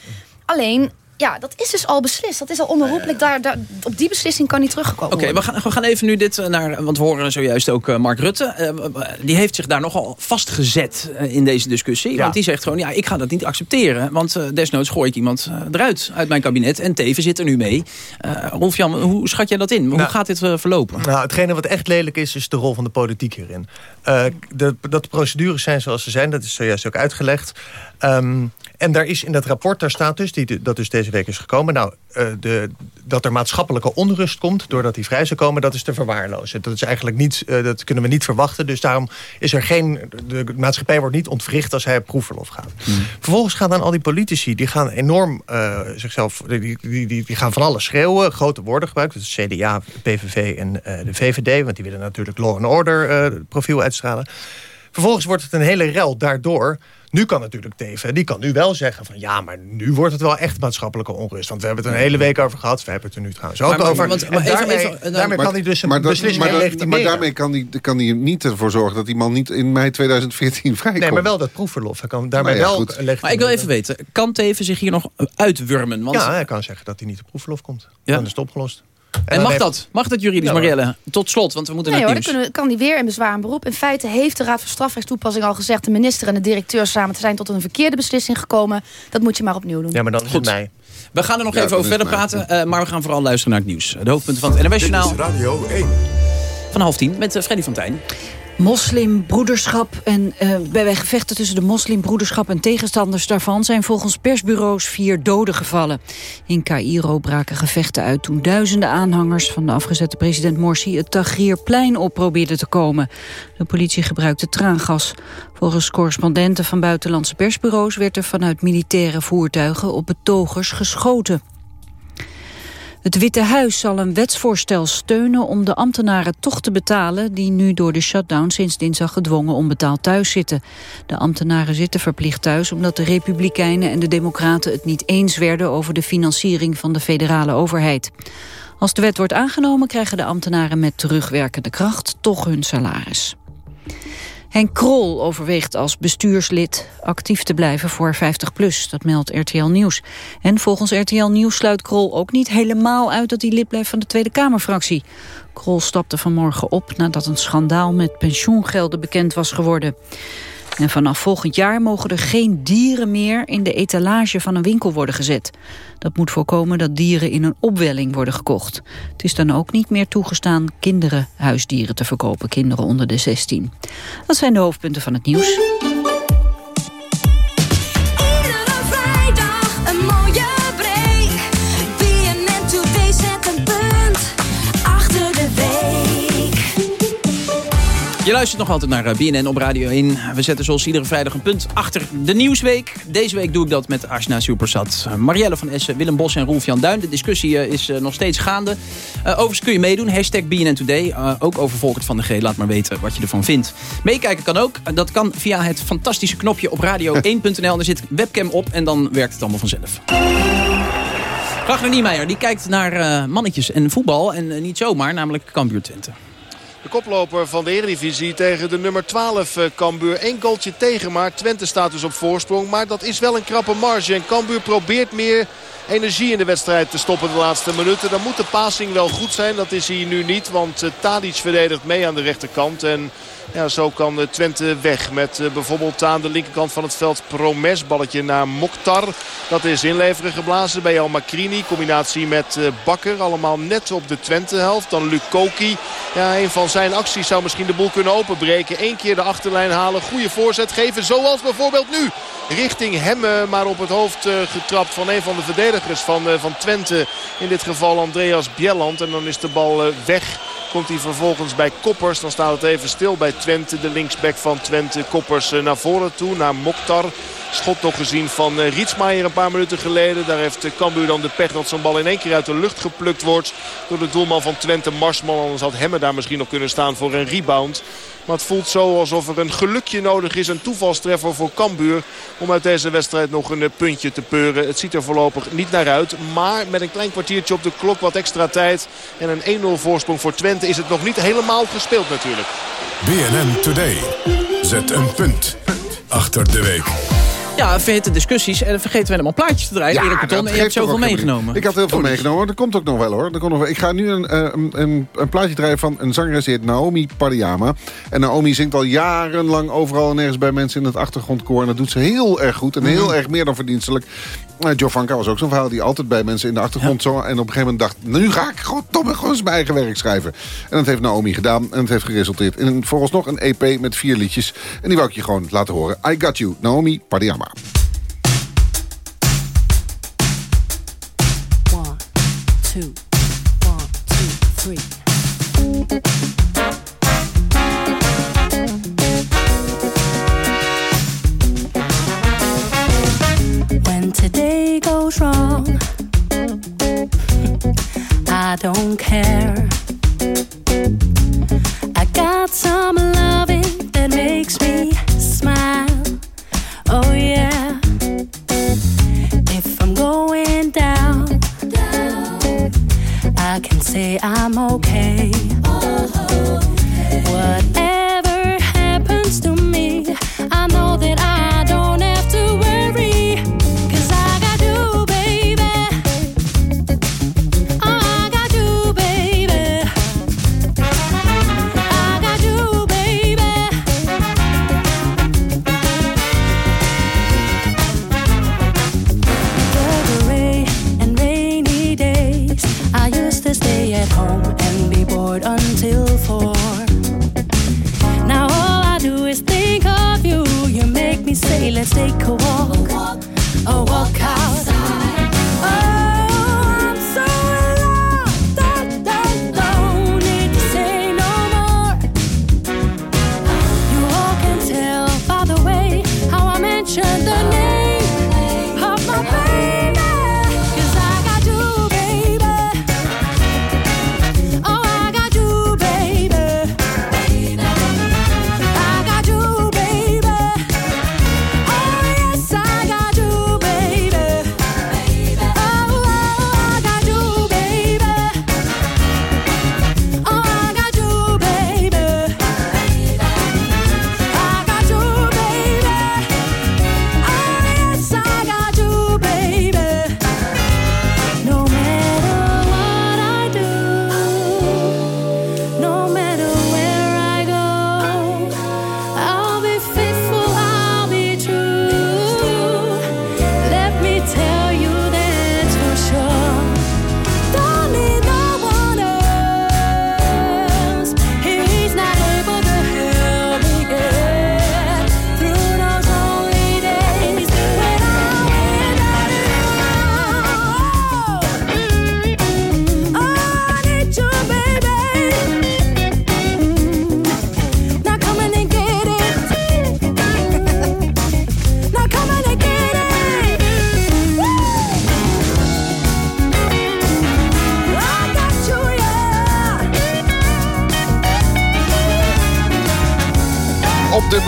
Alleen, ja, dat is dus al beslist. Dat is al onherroepelijk. Daar, daar, op die beslissing kan niet teruggekomen Oké, we, gaan, we gaan even nu dit eh, naar... Want we horen zojuist ook eh, Mark Rutte. Eh, die heeft zich daar nogal vastgezet in deze discussie. Want die zegt gewoon, ja, ik ga dat niet accepteren. Want eh, desnoods gooi ik iemand eruit uit mijn kabinet. En Teven zit er nu mee. Eh Rolf-Jan, hoe schat jij dat in? Hoe Nou, gaat dit verlopen? Nou, hetgene wat echt lelijk is, is de rol van de politiek hierin. Eh, de, dat de procedures zijn zoals ze zijn, dat is zojuist ook uitgelegd. Ehm, en daar is in dat rapport, daar staat dus, die, dat dus deze week is gekomen... Nou, eh, de, dat er maatschappelijke onrust komt doordat die vrij zou komen... dat is te verwaarlozen. Dat is eigenlijk niet, eh, dat kunnen we niet verwachten. Dus daarom is er geen... De maatschappij wordt niet ontwricht als hij op proefverlof gaat. Vervolgens gaan dan al die politici, die gaan enorm eh, zichzelf... Die, die, die, die gaan van alles schreeuwen, grote woorden gebruiken. Is CDA, PVV en de VVD, want die willen natuurlijk law and order profiel uitstralen. Vervolgens wordt het een hele rel daardoor. Nu kan natuurlijk Teven, die kan nu wel zeggen van... ja, maar nu wordt het wel echt maatschappelijke onrust. Want we hebben het er een hele week over gehad. We hebben het er nu trouwens ook Maar- over. want- En maar even- daarmee, even- daarmee Maar- kan hij dus een maar beslissing maar, legitimeren. maar daarmee kan hij, kan hij niet ervoor zorgen dat die man niet in mei 2014 vrijkomt. Nee, maar wel dat proefverlof. Hij kan daarmee Nou ja, wel legitimeren. Maar ik wil even weten, kan Teven zich hier nog uitwurmen? Want, Ja, hij kan zeggen dat hij niet op proefverlof komt. Ja. Dan is het opgelost. En mag heeft- dat? Mag dat juridisch, Ja. Marielle? Tot slot, want we moeten Nee naar hoor, het dan kan die weer in bezwaar en beroep. In feite heeft de Raad van Strafrechtstoepassing al gezegd... de minister en de directeur samen te zijn tot een verkeerde beslissing gekomen. Dat moet je maar opnieuw doen. Ja, maar dan is Goed. het mij. We gaan er nog Ja, even over verder mij. praten. eh, maar we gaan vooral luisteren naar het nieuws. De hoofdpunten van het NWS Journaal Radio 1. van half tien met eh, Freddy van Tijn. Moslimbroederschap en eh, bij gevechten tussen de moslimbroederschap en tegenstanders daarvan zijn volgens persbureaus vier doden gevallen. In Cairo braken gevechten uit toen duizenden aanhangers van de afgezette president Morsi het Tahrirplein op probeerden te komen. De politie gebruikte traangas. Volgens correspondenten van buitenlandse persbureaus werd er vanuit militaire voertuigen op betogers geschoten. Het Witte Huis zal een wetsvoorstel steunen om de ambtenaren toch te betalen... die nu door de shutdown sinds dinsdag gedwongen onbetaald thuis zitten. De ambtenaren zitten verplicht thuis omdat de Republikeinen en de Democraten... het niet eens werden over de financiering van de federale overheid. Als de wet wordt aangenomen krijgen de ambtenaren met terugwerkende kracht toch hun salaris. Henk Krol overweegt als bestuurslid actief te blijven voor 50PLUS. Dat meldt RTL Nieuws. En volgens RTL Nieuws sluit Krol ook niet helemaal uit... dat hij lid blijft van de Tweede Kamerfractie. Krol stapte vanmorgen op nadat een schandaal met pensioengelden bekend was geworden. En vanaf volgend jaar mogen er geen dieren meer in de etalage van een winkel worden gezet. Dat moet voorkomen dat dieren in een opwelling worden gekocht. Het is dan ook niet meer toegestaan kinderen huisdieren te verkopen, kinderen onder de 16. Dat zijn de hoofdpunten van het nieuws. Je luistert nog altijd naar eh, BNN op Radio 1. We zetten zoals iedere vrijdag een punt achter de Nieuwsweek. Deze week doe ik dat met Ashna Supersat, Marielle van Essen, Willem Bos en Rolf Jan Duin. De discussie eh, is eh, nog steeds gaande. Eh, overigens kun je meedoen. Hashtag BNN Today. Eh, ook over Volkert van de G. Laat maar weten wat je ervan vindt. Meekijken kan ook. Dat kan via het fantastische knopje op radio1.nl. Er zit webcam op en dan werkt het allemaal vanzelf. Ragnar Niemeyer die kijkt naar eh, mannetjes en voetbal. En eh, niet zomaar, namelijk Cambuur. De koploper van de Eredivisie tegen de nummer 12 eh, Cambuur. Eén goaltje tegen, maar Twente staat dus op voorsprong. Maar dat is wel een krappe marge. En Cambuur probeert meer energie in de wedstrijd te stoppen de laatste minuten. Dan moet de passing wel goed zijn. Dat is hier nu niet, want eh, Tadic verdedigt mee aan de rechterkant. En ja, zo kan eh, Twente weg met eh, bijvoorbeeld aan de linkerkant van het veld Promes. Balletje naar Mokhtar. Dat is inleveren geblazen bij El Makrini. Combinatie met eh, Bakker. Allemaal net op de Twente helft. Dan Lukoki. Ja, een van zijn acties zou misschien de boel kunnen openbreken. Eén keer de achterlijn halen. Goede voorzet geven. Zoals bijvoorbeeld nu. Richting Hemme. Maar op het hoofd getrapt van een van de verdedigers van, van Twente. In dit geval Andreas Bjelland. En dan is de bal weg. Komt hij vervolgens bij Koppers. Dan staat het even stil bij Twente. De linksback van Twente. Koppers eh, naar voren toe. Naar Mokhtar. Schot nog gezien van eh, Rietsmaier een paar minuten geleden. Daar heeft eh, Cambuur dan de pech dat zo'n bal in één keer uit de lucht geplukt wordt. Door de doelman van Twente, Marsman. Anders had Hemme daar misschien nog kunnen staan voor een rebound. Maar het voelt zo alsof er een gelukje nodig is. Een toevalstreffer voor Cambuur. Om uit deze wedstrijd nog een eh, puntje te peuren. Het ziet er voorlopig niet naar uit. Maar met een klein kwartiertje op de klok, wat extra tijd. En een 1-0 voorsprong voor Twente is het nog niet helemaal gespeeld natuurlijk. BNN Today. Zet een punt achter de week. Ja, verhitte discussies. En dan vergeten we helemaal plaatjes te draaien. Erik Corton, dat en je hebt zoveel meegenomen. Ik had heel veel Oh, meegenomen. Dat komt ook nog wel hoor. Dat komt nog wel. Ik ga nu een, eh, een, een, een plaatje draaien van een zangeres die heet Naomi Pariyama. En Naomi zingt al jarenlang overal en ergens bij mensen in het achtergrondkoor. En dat doet ze heel erg goed. En heel Mhm. erg meer dan verdienstelijk. Uh, Joe Vanka was ook zo'n verhaal die altijd bij mensen in de achtergrond zong. En op een gegeven moment dacht, nu ga ik maar gewoon eens mijn eigen werk schrijven. En dat heeft Naomi gedaan. En het heeft geresulteerd in een, vooralsnog een EP met vier liedjes. En die wou ik je gewoon laten horen. I Got You, Naomi Pariyama. One, two, one, two, three. When today goes wrong, I don't care. Say I'm okay. Whatever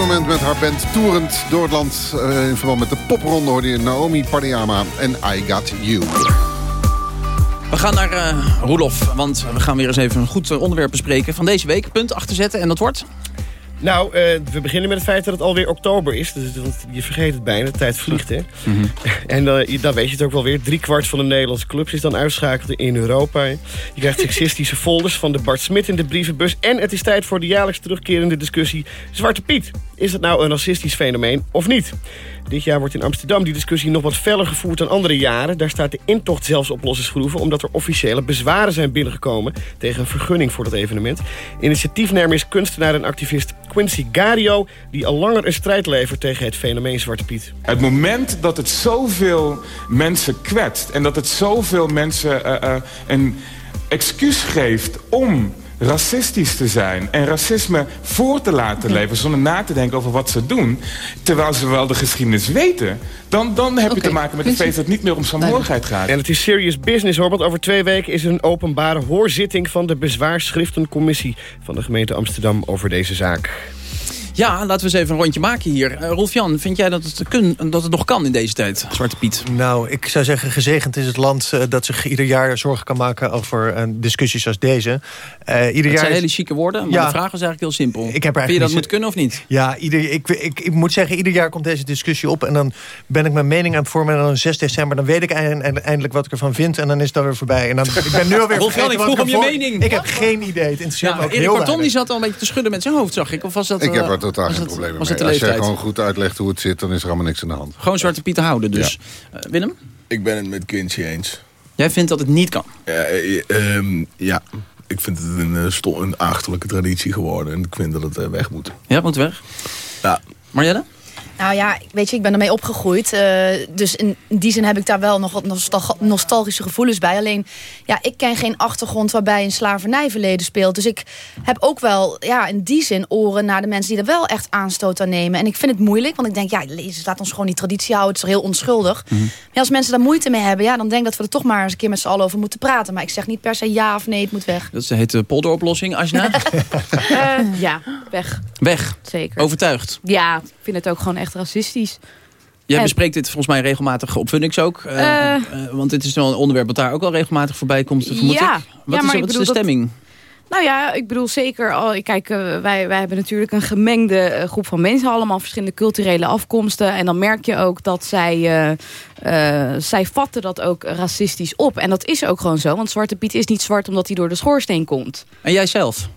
moment met haar band toerend door het land. eh, in verband met de popronde hoorde je Naomi Pariyama en I Got You. We gaan naar eh Roelof, want we gaan weer eens even een goed eh, onderwerp bespreken van deze week. Punt achterzetten en dat wordt... Nou, eh, we beginnen met het feit dat het alweer oktober is. Dus, want je vergeet het bijna, de tijd vliegt, hè. En eh, dan weet je het ook wel weer. Drie kwart van de Nederlandse clubs is dan uitschakeld in Europa. Je krijgt seksistische folders van de Bart Smit in de brievenbus. En het is tijd voor de jaarlijks terugkerende discussie... Zwarte Piet, is het nou een racistisch fenomeen of niet? Dit jaar wordt in Amsterdam die discussie nog wat feller gevoerd dan andere jaren. Daar staat de intocht zelfs op losse schroeven... omdat er officiële bezwaren zijn binnengekomen... tegen een vergunning voor dat evenement. Initiatiefnemer is kunstenaar en activist Quincy Gario... die al langer een strijd levert tegen het fenomeen Zwarte Piet. Het moment dat het zoveel mensen kwetst... en dat het zoveel mensen eh, eh, een excuus geeft om racistisch te zijn... en racisme voor te laten leven zonder na te denken over wat ze doen... terwijl ze wel de geschiedenis weten... dan, dan heb je te maken met een feest dat niet meer om saamhorigheid gaat. En het is serious business hoor, want over twee weken is er een openbare hoorzitting van de bezwaarschriftencommissie van de gemeente Amsterdam over deze zaak. Ja, laten we eens even een rondje maken hier. Uh, Rolf-Jan, vind jij dat het, kun, dat het nog kan in deze tijd, Zwarte Piet? Nou, ik zou zeggen, gezegend is het land uh, dat zich ieder jaar zorgen kan maken over uh, discussies als deze. Uh, ieder het jaar zijn is... hele chique woorden, maar ja, de vraag is eigenlijk heel simpel. Ik heb Vind je dat moet kunnen of niet? Ja, ieder, ik, ik, ik, moet zeggen, ieder jaar komt deze discussie op... en dan ben ik mijn mening aan het vormen en dan 6 december... dan weet ik eindelijk wat ik ervan vind en dan is het alweer voorbij. En dan, ik ben nu alweer Rolf-Jan, ik vroeg om je mening. Ik heb geen idee. Het interesseert ja, me ook Erik heel Karton die zat al een beetje te schudden met zijn hoofd, zag ik. Of was dat, ik heb uh, er totaal geen probleem mee. Als jij gewoon goed uitlegt hoe het zit, dan is er allemaal niks aan de hand. Gewoon Zwarte Pieten houden dus. Ja. Uh, Willem? Ik ben het met Quincy eens. Jij vindt dat het niet kan? Ja, uh, ja. ik vind het een, een achterlijke traditie geworden. En ik vind dat het weg moet. Ja, het moet weg? Ja. Marjelle? Nou ja, weet je, ik ben ermee opgegroeid. Uh, dus in die zin heb ik daar wel nog wat nostal nostalgische gevoelens bij. Alleen, ja, ik ken geen achtergrond waarbij een slavernijverleden speelt. Dus ik heb ook wel, ja, in die zin oren naar de mensen die er wel echt aanstoot aan nemen. En ik vind het moeilijk, want ik denk, ja, laat ons gewoon die traditie houden. Het is heel onschuldig. Mm -hmm. Maar als mensen daar moeite mee hebben, ja, dan denk ik dat we er toch maar eens een keer met z'n allen over moeten praten. Maar ik zeg niet per se ja of nee, het moet weg. Dat heet de polderoplossing, Asna? uh, ja, weg. Weg? Zeker. Overtuigd? Ja, ik vind het ook gewoon echt racistisch. Jij bespreekt dit volgens mij regelmatig op Funix ook. Uh, uh, uh, want dit is wel een onderwerp wat daar ook al regelmatig voorbij komt. Vermoed ja, ik. Wat ja, is, wat is de stemming? Dat... Nou ja, ik bedoel zeker al. Kijk, wij, wij hebben natuurlijk een gemengde groep van mensen. Allemaal verschillende culturele afkomsten. En dan merk je ook dat zij... zij vatten dat ook racistisch op. En dat is ook gewoon zo. Want Zwarte Piet is niet zwart omdat hij door de schoorsteen komt. En jij zelf?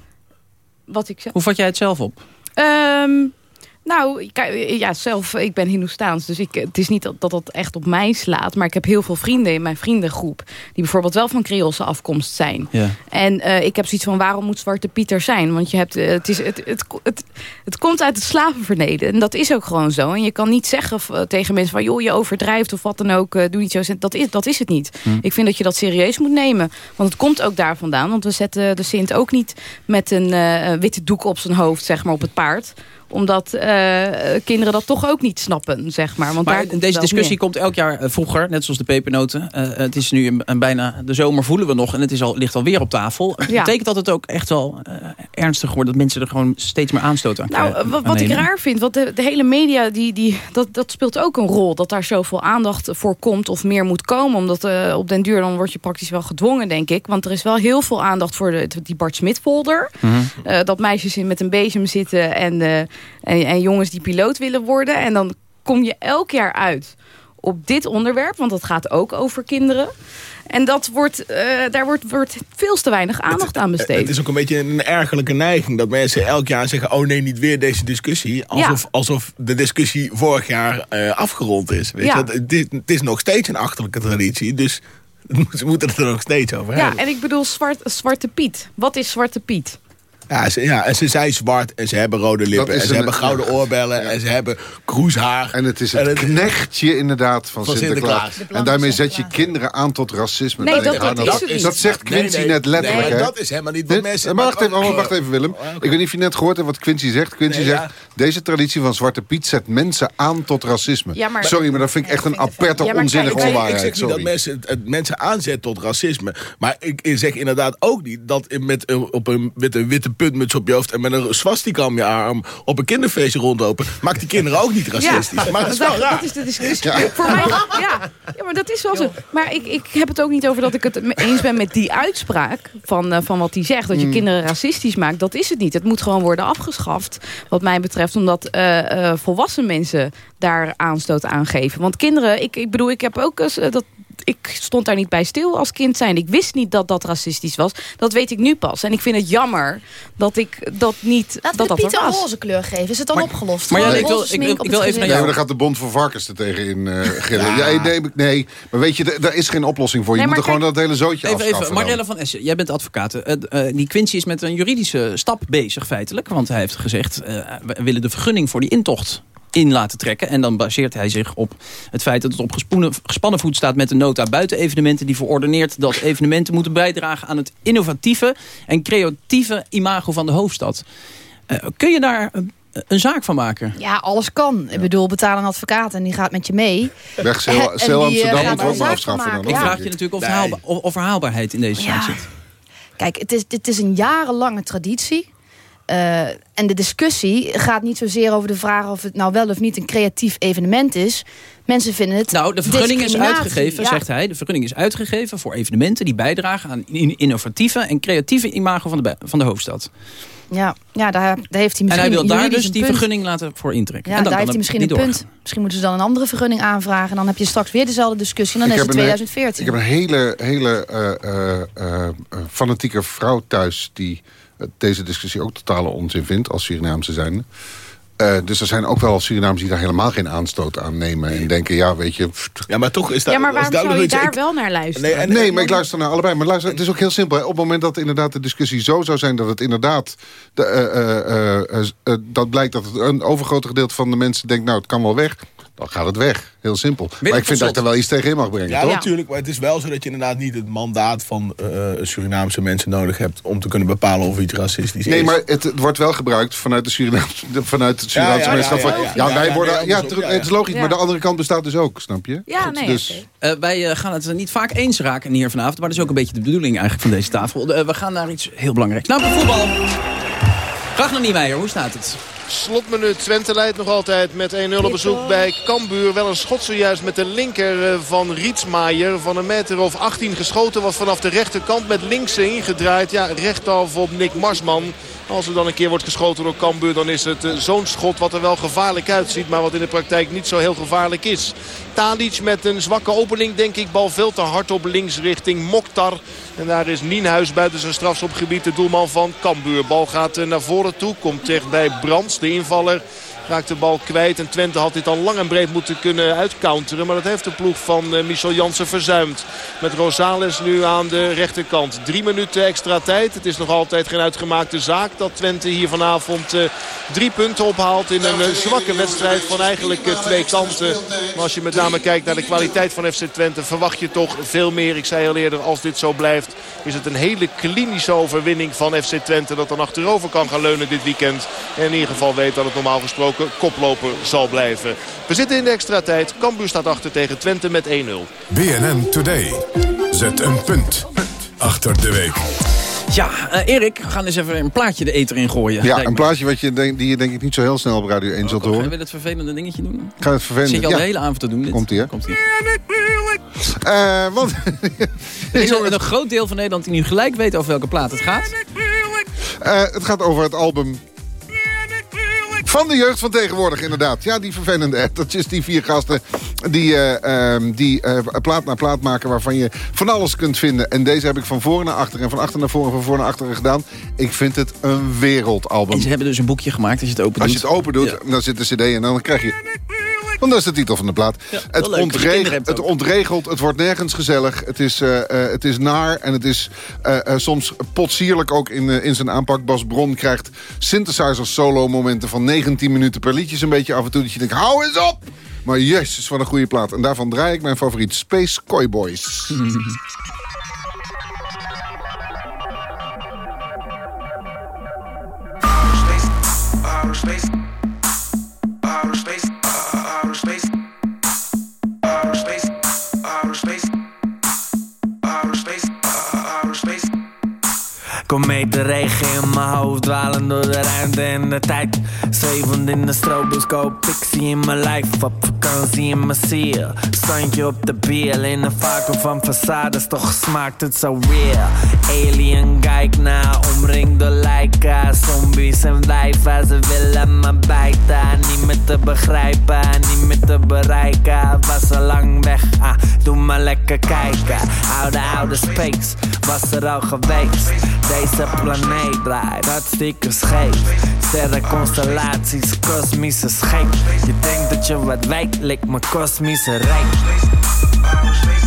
Wat ik. Hoe vat jij het zelf op? Um, nou, ja, zelf, ik ben Hindoestaans, dus ik, het is niet dat, dat dat echt op mij slaat. Maar ik heb heel veel vrienden in mijn vriendengroep... die bijvoorbeeld wel van Creoolse afkomst zijn. Ja. En uh, ik heb zoiets van, waarom moet Zwarte Pieter zijn? Want je hebt, uh, het, is, het, het, het, het, komt uit het slavenverleden. En dat is ook gewoon zo. En je kan niet zeggen tegen mensen van... joh, je overdrijft of wat dan ook, uh, doe niet zo. Dat is, dat is het niet. Hm. Ik vind dat je dat serieus moet nemen. Want het komt ook daar vandaan. Want we zetten de Sint ook niet met een witte doek op zijn hoofd, zeg maar, op het paard omdat uh, kinderen dat toch ook niet snappen, zeg maar. Want maar daar deze discussie komt elk jaar uh, vroeger, net zoals de pepernoten. Uh, het is nu een, een, bijna de zomer voelen we nog en het is al, ligt alweer op tafel. Ja. Betekent dat het ook echt wel ernstig wordt dat mensen er gewoon steeds meer aanstoot aan Nou, wat, wat ik raar vind, want de, de hele media, die, die, dat, dat speelt ook een rol. Dat daar zoveel aandacht voor komt of meer moet komen. Omdat op den duur dan word je praktisch wel gedwongen, denk ik. Want er is wel heel veel aandacht voor de, die Bart Smit folder. Mhm. dat meisjes in met een bezem zitten en... En, en, jongens die piloot willen worden. En dan kom je elk jaar uit op dit onderwerp. Want dat gaat ook over kinderen. En dat wordt, uh, daar wordt, wordt veel te weinig aandacht het, aan besteed. Het is ook een beetje een ergerlijke neiging. Dat mensen elk jaar zeggen... oh nee, niet weer deze discussie. Alsof, Ja. alsof de discussie vorig jaar eh, afgerond is. Weet Ja. je? Het, is, het is nog steeds een achterlijke traditie. Dus ze moeten het er nog steeds over Ja, hebben. en ik bedoel zwart, Zwarte Piet. Wat is Zwarte Piet? Ja, ze, ja, en ze zijn zwart en ze hebben rode lippen. Is En ze een- hebben gouden ja. oorbellen. En ze hebben kroeshaar. En het is het knechtje inderdaad van, Van Sinterklaas. Sinterklaas. En daarmee zet je kinderen aan tot racisme. Nee, dat- ah, is het niet. dat zegt Quincy nee, net letterlijk. nee, dat is helemaal niet wat mensen- Maar wacht even, oh, wacht even Willem. Ik weet niet of je net gehoord hebt wat Quincy zegt. Quincy Nee, zegt, ja. deze traditie van Zwarte Piet zet mensen aan tot racisme. Ja, maar- Sorry, maar dat vind ik echt een aperte, onzinnige wij- Ik onwaarheid. zeg niet dat Sorry. mensen, het, mensen aanzet tot racisme. Maar ik, zeg inderdaad ook niet dat met, een- op een, met een witte puntmuts op je hoofd... en met een swastika om je arm op een kinderfeestje rondlopen... maakt die kinderen ook niet racistisch. maar dat is wel dat, raar. dat is de discussie. Voor mij, ja, ja, maar dat is wel zo. Maar ik, ik heb het ook niet over dat ik het me- eens ben met die uitspraak van, eh, van wat hij zegt. Dat je Mm. kinderen racistisch maakt. Dat is het niet. Het moet gewoon worden afgeschaft, wat mij betreft. Omdat eh, eh, volwassen mensen daar aanstoot aan geven. Want kinderen, ik, ik bedoel, ik heb ook eens... dat, ik stond daar niet bij stil als kind zijn. Ik wist niet dat dat racistisch was. Dat weet ik nu pas. En ik vind het jammer dat ik dat niet Laten dat we dat Piet er een roze kleur geven. Is het dan opgelost? Maar ja, ik wil- ik wil- ik wil even naar gezicht. Nee, maar daar gaat de Bond voor Varkens er tegen in eh gillen. Ja. nee, nee, maar weet je, daar is geen oplossing voor. Je Nee, moet er gewoon dat hele zootje Even, afschaffen. even dan. Marielle van Essen, jij bent advocaat. Eh, eh, die Quincy is met een juridische stap bezig feitelijk. Want hij heeft gezegd, eh, we willen de vergunning voor die intocht in laten trekken. En dan baseert hij zich op het feit dat het op gespannen voet staat... met een nota buiten evenementen die verordeneert... dat evenementen moeten bijdragen aan het innovatieve en creatieve imago van de hoofdstad. Eh, kun je daar een, een zaak van maken? Ja, alles kan. Ik bedoel, betaal een advocaat en die gaat met je mee. Weg die, eh, Amsterdam moet ook maar afschaffen. van dan. Ik hoor, vraag je natuurlijk of, Nee. haalba- of, of er haalbaarheid in deze zaak Ja. zit. Kijk, het is, het is een jarenlange traditie. Eh, en de discussie gaat niet zozeer over de vraag of het nou wel of niet een creatief evenement is. Mensen vinden het. Nou, de vergunning is uitgegeven, Ja. zegt hij. De vergunning is uitgegeven voor evenementen die bijdragen aan in- innovatieve en creatieve imago van de, van de hoofdstad. Ja, ja daar, daar heeft hij misschien en hij wil daar dus die punt. vergunning laten voor intrekken. Ja, en dan daar heeft hij misschien een punt. Misschien moeten ze dan een andere vergunning aanvragen. En dan heb je straks weer dezelfde discussie. En dan Ik is het heb een- 2014. Ik heb een hele, hele eh, eh, eh, eh, fanatieke vrouw thuis... die eh, deze discussie ook totale onzin vindt als Surinaamse zijnde. Eh, dus er zijn ook wel Surinamers die daar helemaal geen aanstoot aan nemen... en denken, ja, weet je... Ja, maar toch is Ja, maar waarom zou je daar wel naar luisteren? Nee, maar ik luister naar allebei. Maar luister, het is ook heel simpel. hè. Op het moment dat inderdaad de discussie zo zou zijn... dat het inderdaad... De, eh, eh, eh, eh, eh, dat blijkt dat het een overgrote gedeelte van de mensen denkt... nou, het kan wel weg. Dan gaat het weg. Heel simpel. maar ik vind dat ik er wel iets tegen in mag brengen, Ja, toch? natuurlijk. Maar het is wel zo dat je inderdaad niet het mandaat van eh, Surinaamse mensen nodig hebt... om te kunnen bepalen of iets racistisch Nee, is. maar het, het wordt wel gebruikt vanuit, de Surinaamse, de- vanuit het Surinaamse Ja, ja, gemeenschap. ja, van, ja, Ja, ja. wij worden... nee, Ja, het is logisch, ja. maar de andere kant bestaat dus ook, snap je? Ja, Goed, nee, dus, Eh, wij eh, gaan het niet vaak eens raken hier vanavond. Maar dat is ook een beetje de bedoeling eigenlijk van deze tafel. Eh, we gaan naar iets heel belangrijks. Nou, de voetbal. Ragnar Niemeyer, hoe staat het? Slotminuut. Twente leidt nog altijd met 1-0 op bezoek bij Cambuur. Wel een schot zojuist met de linker eh, van Rietsmaier. Van een meter of 18 geschoten was vanaf de rechterkant met links ingedraaid. Ja, rechtaf op Nick Marsman. Als er dan een keer wordt geschoten door Cambuur... dan is het eh, zo'n schot wat er wel gevaarlijk uitziet... maar wat in de praktijk niet zo heel gevaarlijk is. Met een zwakke opening, denk ik. Bal veel te hard op links richting Mokhtar. En daar is Nienhuis buiten zijn strafschopgebied de doelman van Cambuur. Bal gaat eh, naar voren toe, komt terecht bij Brands, de invaller. Raakt de bal kwijt en Twente had dit al lang en breed moeten kunnen uitcounteren. Maar dat heeft de ploeg van eh, Michel Jansen verzuimd. Met Rosales nu aan de rechterkant. Drie minuten extra tijd. Het is nog altijd geen uitgemaakte zaak dat Twente hier vanavond eh, drie punten ophaalt. In een eh, zwakke wedstrijd van eigenlijk twee kanten. Maar als je met name kijkt naar de kwaliteit van FC Twente verwacht je toch veel meer. Ik zei al eerder, als dit zo blijft is het een hele klinische overwinning van FC Twente. Dat dan achterover kan gaan leunen dit weekend. En in ieder geval weet dat het normaal gesproken koploper zal blijven. We zitten in de extra tijd. Cambuur staat achter tegen Twente met 1-0. BNN Today. Zet een punt achter de week. Ja, eh, Erik, we gaan eens even een plaatje de eter in gooien. ja, een me. plaatje wat je, denk, die je denk ik niet zo heel snel op Radio 1 zult Ga je horen. wil het vervelende dingetje doen? Ga het vervelend. Zit je al ja. de hele avond te doen? Dit? Komt ie, hè? Komt ie. Eh, want... Er is een, een groot deel van Nederland die nu gelijk weet over welke plaat het gaat. Eh, het gaat over het album van de jeugd van tegenwoordig, inderdaad. Ja, die vervelende. Dat is die vier gasten die, eh, ehm, die eh, plaat naar plaat maken... waarvan je van alles kunt vinden. En deze heb ik van voren naar achter en van achter naar voren... en van voren naar achteren gedaan. Ik vind het een wereldalbum. En ze hebben dus een boekje gemaakt als je het open Als doet. je het open doet, dan zit de cd en dan krijg je... Want dat is de titel van de plaat. het, leuk, het ontregelt, het wordt nergens gezellig. Het is, eh, eh, het is naar en het is eh, eh, soms potsierlijk ook in, in zijn aanpak. Bas Bron krijgt synthesizer solo momenten van 19 minuten per liedje. Een beetje af en toe dat je denkt, hou eens op! Maar jezus, wat een goede plaat. En daarvan draai ik mijn favoriet, Space Cowboys. Outer De regen in mijn hoofd, dwalen door de ruimte en de tijd. Zwevend in de stroboscoop, zie in mijn lijf op vakantie in mijn ziel. Standje op de biel in een vacuüm van façades, toch smaakt het zo real. Alien kijk naar, omringd door lijken. Zombies en wijven, ze willen me bijten. Niet meer te begrijpen, niet meer te bereiken. Was al lang weg, ah, doe maar lekker kijken. Oude, oude space, was er al geweest. Planeet draait hartstikke scheef. Sterren, constellaties, kosmische scheep. Je denkt dat je wat weet, lijkt me kosmische reek.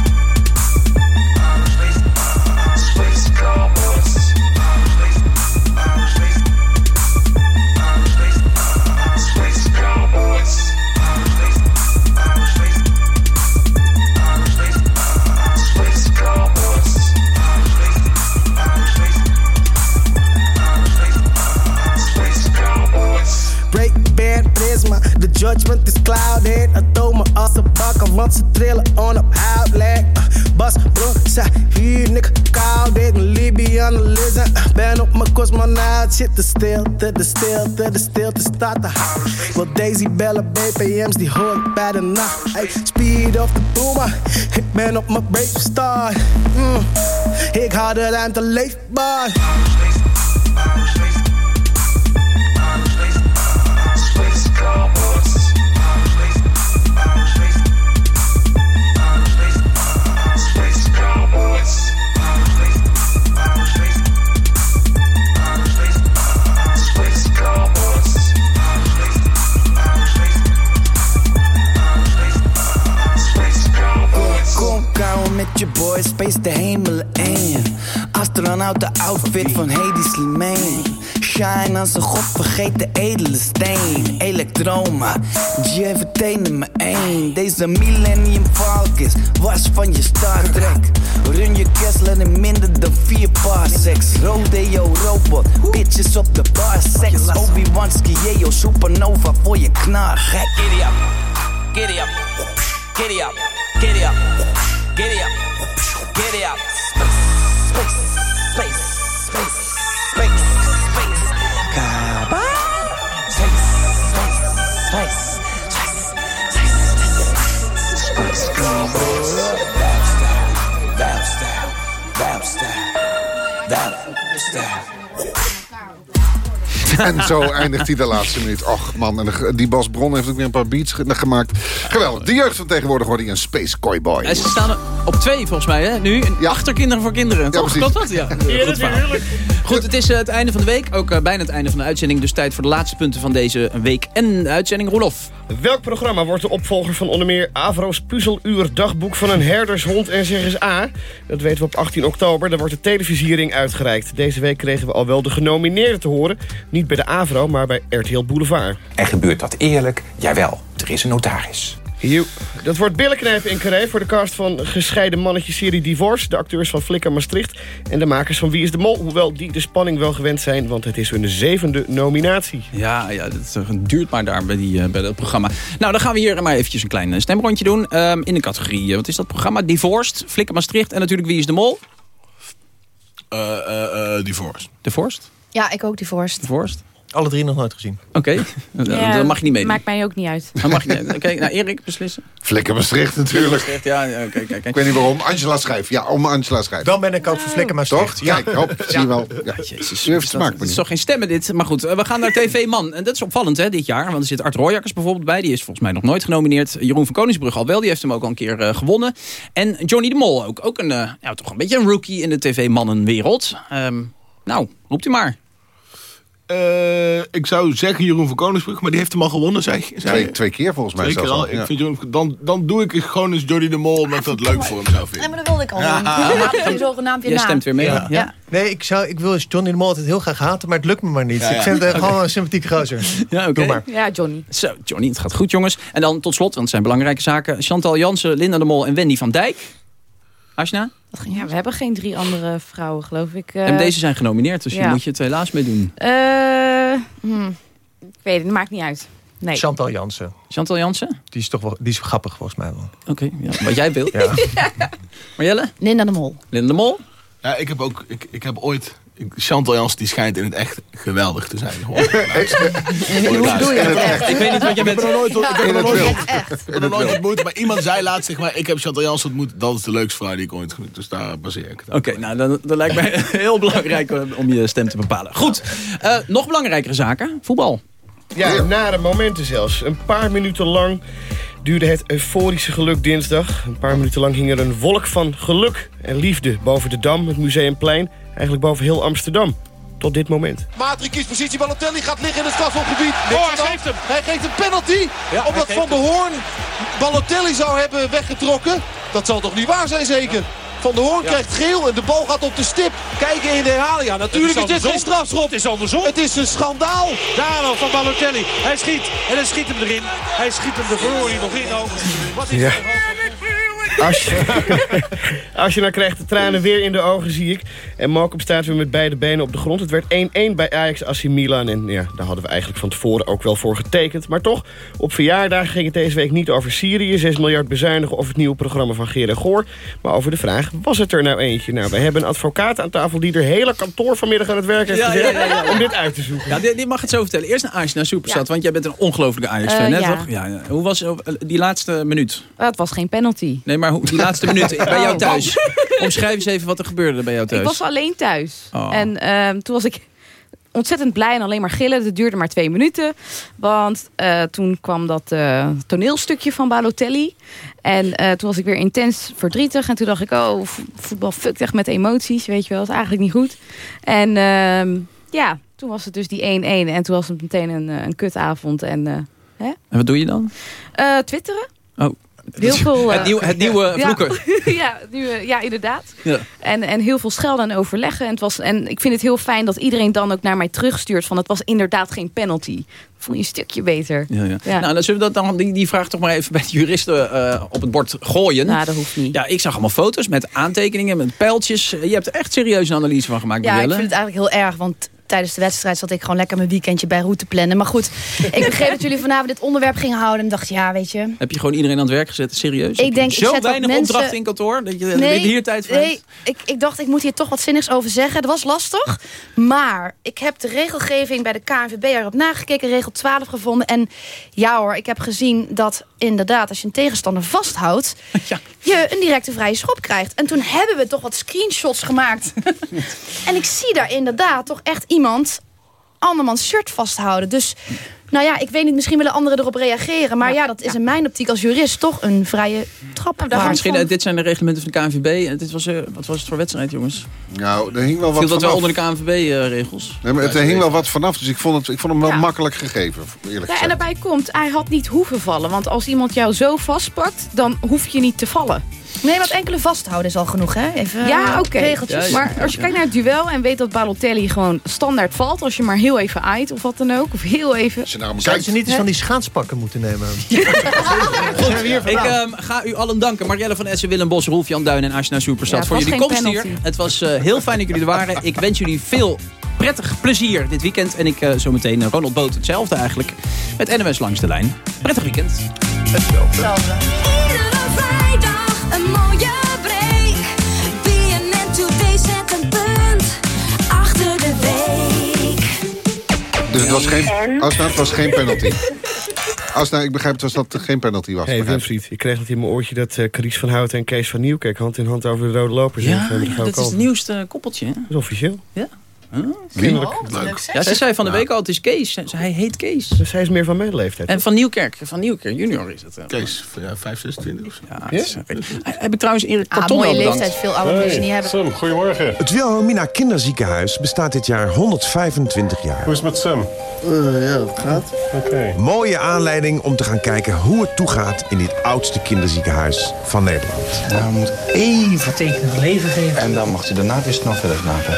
Band prisma, the judgment is clouded. I throw my ass a buck, I want thriller on op uitleg. Uh, Bas, brosa, hier nigga, koud, dit Libyan lizard. Ben op mijn kosmonaut, shit te stil, te de stilte, de stilte staat te houden. Wil Daisy bellen, BPM's, die hoort bij de nacht. Speed of the boomer, ik ben op mijn break start. Mm, ik hou de ruimte leefbaar. Space de hemelen in. Astronaut de outfit van Hedy Slimane. Shine als een godvergeten edele steen. Elektroma, JVT nummer 1. Deze Millennium Falcons was van je Star Trek. Run je Kessler in minder dan vier paar seks. Rodeo robot, bitches op de bar seks. Obi-Wan Skieo, supernova voor je knar. Gek. Giddy up, giddy up, giddy up, giddy up, giddy up, giddy up. Space, space, space, space, space. Kaba. Space, space, space, space, space. Down En zo eindigt hij de laatste minuut. Och man, en die Bas Bron heeft ook weer een paar beats ge- gemaakt. Geweldig. De jeugd van tegenwoordig wordt hij een space cowboy. En ze staan op twee volgens mij, hè? Nu. En Achter kinderen voor kinderen. Toch? precies. Klopt dat? Ja. Ja, Goed verhaal. Goed, het is eh, het einde van de week. Ook eh, bijna het einde van de uitzending. Dus tijd voor de laatste punten van deze week en de uitzending. Roelof. Welk programma wordt de opvolger van onder meer Avro's puzzeluur dagboek van een herdershond en zeg eens A? Dat weten we op 18 oktober. Dan wordt de televisiering uitgereikt. Deze week kregen we al wel de genomineerden te horen. Niet bij de Avro, maar bij RTL Boulevard. En gebeurt dat eerlijk? Jawel, er is een notaris. Joe. Dat wordt billenknijpen in Carré voor de cast van gescheiden mannetjes-serie Divorce... de acteurs van Flikker Maastricht en de makers van Wie is de Mol... hoewel die de spanning wel gewend zijn, want het is hun zevende nominatie. Ja, ja dat eh, duurt maar daar bij, die, eh, bij dat programma. Nou, dan gaan we hier maar eventjes een klein eh, stemrondje doen. Ehm, in de categorie, eh, wat is dat programma? Divorced, Flikker Maastricht en natuurlijk Wie is de Mol? Eh, eh, eh, Divorced. Divorced? Ja, ik ook die vorst. Divorced? Alle drie nog nooit gezien. Oké, dan Ja, dan mag je niet meedoen. Maakt mij ook niet uit. Dan mag je niet. Oké, nou Erik, beslissen. Flikker Maastricht natuurlijk. Maastricht, Ja, ja, oké, kijk. Ik weet niet waarom. Angela schrijft. Ja, om Angela schrijft. Dan ben ik ook voor Flikker Maastricht. Toch? Kijk, hop, zie je wel. Ja. Jezus, U heeft smaak, Het is toch geen stemmen dit. Maar goed, eh, we gaan naar TV Man. En dat is opvallend hè, dit jaar. Want er zit Art Royakkers bijvoorbeeld bij. Die is volgens mij nog nooit genomineerd. Jeroen van Koningsbrug al wel. Die heeft hem ook al een keer eh, gewonnen. En Johnny de Mol ook. Ook een, eh, ja, toch een beetje een rookie in de TV-mannenwereld. Ehm, nou, roept u maar. Eh, ik zou zeggen Jeroen van Koningsbrug, maar die heeft hem al gewonnen, zeg. Twee, twee keer volgens mij Twee keer zelfs al. Ja. Ik vind Jeroen, dan, dan doe ik gewoon eens Jordi de Mol, omdat ik dat leuk voor hem zou Nee, maar dat wilde ik al Ja. doen. Zogenaamd je Jij stemt weer mee. Ja. Ja. Nee, ik, zou, ik wil Johnny de Mol altijd heel graag haten, maar het lukt me maar niet. Ja, ja. Ik vind het gewoon een sympathieke gozer. Ja, oké. Ja, Johnny. Zo, Johnny, het gaat goed jongens. En dan tot slot, want het zijn belangrijke zaken. Chantal Jansen, Linda de Mol en Wendy van Dijk. Asna? Ja, we hebben geen drie andere vrouwen, geloof ik. Eh, en deze zijn genomineerd, dus ja. hier moet je het helaas mee doen. eh, hm, ik weet het, maakt niet uit. Nee. Chantal Jansen. Chantal Jansen? Die is toch wel, die is grappig volgens mij wel. Oké, ja, wat jij wilt. Ja. Marjelle? Linda de Mol. Linda de Mol? Ja, ik heb ook, ik, ik heb ooit, Chantal Jans die schijnt in het echt geweldig te zijn. Gewoon. Hoe doe je het dat? echt. Ik weet niet wat jij Ik heb bent. er nooit, ik heb er nooit, ik heb er nog nooit ontmoet, maar iemand zei laatst, zeg maar, ik heb Chantal Jans ontmoet. Dat is de leukste vrouw die ik ooit genoemd. Dus daar baseer ik het op. Oké, nou, dan, dan lijkt mij heel belangrijk om je stem te bepalen. Goed, eh, nog belangrijkere zaken. Voetbal. Ja, nare momenten zelfs. Een paar minuten lang duurde het euforische geluk dinsdag. Een paar minuten lang hing er een wolk van geluk en liefde boven de Dam, het Museumplein. Eigenlijk boven heel Amsterdam. Tot dit moment. Matri kiest positie. Balotelli gaat liggen in het strafschopgebied. Oh, hij geeft hem. Hij geeft een penalty. omdat Van der Hoorn Balotelli zou hebben weggetrokken. Dat zal toch niet waar zijn zeker? Van der Hoorn krijgt geel en de bal gaat op de stip. Kijken in de herhaling. Ja, natuurlijk is dit geen strafschop. Het is andersom. Het is een schandaal. Daar al van Balotelli. Hij schiet en hij schiet hem erin. Hij schiet hem de verloren nog in ook. Wat is Ja. Als je, als je nou krijgt de tranen weer in de ogen, zie ik. En Malcolm staat weer met beide benen op de grond. Het werd 1-1 bij Ajax AC Milan. En ja, daar hadden we eigenlijk van tevoren ook wel voor getekend. Maar toch, op verjaardag ging het deze week niet over Syrië... 6 miljard bezuinigen of het nieuwe programma van Gerard Goor... maar over de vraag, was het er nou eentje? Nou, wij hebben een advocaat aan tafel... die er hele kantoor vanmiddag aan het werk heeft Ja, gezet... ja, ja, ja. om dit uit te zoeken. Ja, die, die mag het zo vertellen. Eerst naar Ajax, naar Superstad. Want jij bent een ongelofelijke Ajax-fan, hè, ja. toch? Ja, ja. Hoe was eh, die laatste minuut? Het was geen penalty. Nee, maar die laatste minuut bij jou Oh. thuis. Omschrijf eens even wat er gebeurde bij jou thuis. Ik was alleen thuis. Oh. En ehm, toen was ik ontzettend blij en alleen maar gillen. Het duurde maar twee minuten. Want eh, toen kwam dat eh, toneelstukje van Balotelli. En eh, toen was ik weer intens verdrietig. En toen dacht ik, oh, vo- voetbal fukt echt met emoties. Weet je wel, dat is eigenlijk niet goed. En ehm, ja, toen was het dus die 1-1. En toen was het meteen een, een kutavond. En hè? En wat doe je dan? Twitteren. Oh. Heel veel... eh, het, nieuwe, het nieuwe ja. vloeken. ja, het nieuwe, ja, inderdaad. Ja. En, en heel veel schelden en overleggen. En, het was, en ik vind het heel fijn dat iedereen dan ook naar mij terugstuurt... van het was inderdaad geen penalty. Voel je een stukje beter. Ja, ja. Ja. Nou, dan zullen we dat dan, die, die vraag toch maar even bij de juristen eh, op het bord gooien. Nou, dat hoeft niet. Ja, ik zag allemaal foto's met aantekeningen, met pijltjes. Je hebt er echt serieus een analyse van gemaakt, Ja, ik vind het eigenlijk heel erg, want tijdens de wedstrijd zat ik gewoon lekker mijn weekendje bij route plannen. Maar goed, ik begreep dat jullie vanavond dit onderwerp gingen houden en dacht, ja, weet je. Heb je gewoon iedereen aan het werk gezet? Serieus? Ik denk, ik Zo zet wat weinig mensen- opdrachten in kantoor? Dat je nee, hier tijd voor nee ik, ik dacht, ik moet hier toch wat zinnigs over zeggen. Dat was lastig. Maar ik heb de regelgeving bij de KNVB erop nagekeken, regel 12 gevonden. En ja hoor, ik heb gezien dat inderdaad, als je een tegenstander vasthoudt... je een directe vrije schop krijgt. En toen hebben we toch wat screenshots gemaakt. en ik zie daar inderdaad toch echt iemand andermans shirt vasthouden. Dus... Nou ja, ik weet niet, misschien willen anderen erop reageren. Maar ja, dat is in mijn optiek als jurist toch een vrije trap. Maar misschien, eh, dit zijn de reglementen van de KNVB. En dit was, eh, wat was het voor wedstrijd, jongens? Nou, er hing wel wat Viel dat wel vanaf. onder de KNVB-regels? Nee, maar het, er hing wel wat vanaf, dus ik vond, het, ik vond hem wel makkelijk gegeven, eerlijk Ja, en daarbij komt, hij had niet hoeven vallen. Want als iemand jou zo vastpakt, dan hoef je niet te vallen. Nee, wat enkele vasthouden is al genoeg, hè? Even ja, eh, oké. regeltjes. Maar als je kijkt naar het duel en weet dat Balotelli gewoon standaard valt... als je maar heel even aait of wat dan ook, of heel even... Zouden ze niet eens van die schaatspakken moeten nemen? Goed, ik ehm, ga u allen danken. Marielle van Essen, Willem Bos, Rolf Jan Duin en Ashna Superstad Ja, voor jullie komst hier. Het was eh, heel fijn dat jullie er waren. Ik wens jullie veel prettig plezier dit weekend. En ik eh, zometeen uh, Ronald Boot hetzelfde eigenlijk. Met NMS Langs de Lijn. Prettig weekend. Iedere vrijdag een mooie break. BNN Today zet een punt achter de week. Dus het was geen, Asna, het was geen penalty. Asna, ik begrijp dus dat het geen penalty was. Hey Wilfried, ik kreeg het in mijn oortje dat eh Carice van Houten en Kees van Nieuwkerk hand in hand over de rode lopers heen Ja, dat is het nieuwste koppeltje. Hè? Dat is officieel. Ja. Kennelijk. Ja, zij zei van de week al, het is Kees. Hij heet Kees. Dus hij is meer van mijn leeftijd. En van Nieuwkerk. Van Nieuwkerk junior is het. Kees, ja, 5, 26 of zo. Ja, eh, Heb ik trouwens Erik Ah, Karton mooie leeftijd, veel oude mensen niet hebben. Sam, goedemorgen. Het Wilhelmina Kinderziekenhuis bestaat dit jaar 125 jaar. Hoe is het met Sam? ja, het gaat. Oké. Mooie aanleiding om te gaan kijken hoe het toegaat in dit oudste kinderziekenhuis van Nederland. Nou, moet even teken van leven geven. En dan mag hij daarna weer snel verder slapen.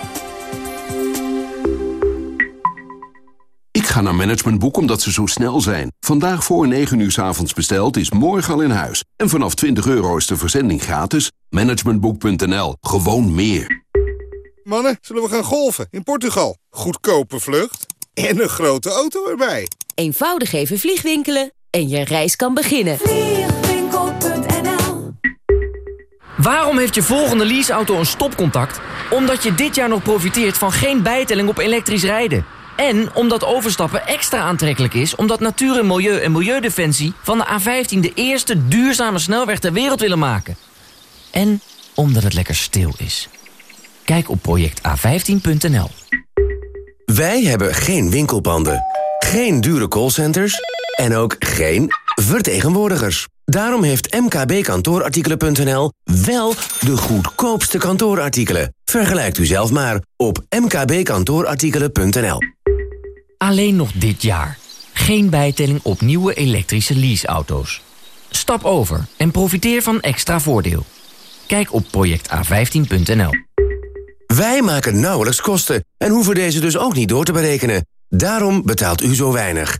Ga naar Managementboek omdat ze zo snel zijn. Vandaag voor 9 uur 's avonds besteld is morgen al in huis. En vanaf 20 euro is de verzending gratis. Managementboek.nl. Gewoon meer. Mannen, zullen we gaan golfen in Portugal? Goedkope vlucht en een grote auto erbij. Eenvoudig even vliegwinkelen en je reis kan beginnen. Vliegwinkel.nl Waarom heeft je volgende leaseauto een stopcontact? Omdat je dit jaar nog profiteert van geen bijtelling op elektrisch rijden. En omdat overstappen extra aantrekkelijk is... omdat Natuur en Milieu en Milieudefensie van de A15... de eerste duurzame snelweg ter wereld willen maken. En omdat het lekker stil is. Kijk op projecta15.nl. Wij hebben geen winkelpanden, geen dure callcenters en ook geen vertegenwoordigers. Daarom heeft mkbkantoorartikelen.nl wel de goedkoopste kantoorartikelen. Vergelijkt u zelf maar op mkbkantoorartikelen.nl. Alleen nog dit jaar. Geen bijtelling op nieuwe elektrische leaseauto's. Stap over en profiteer van extra voordeel. Kijk op projecta15.nl. Wij maken nauwelijks kosten en hoeven deze dus ook niet door te berekenen. Daarom betaalt u zo weinig.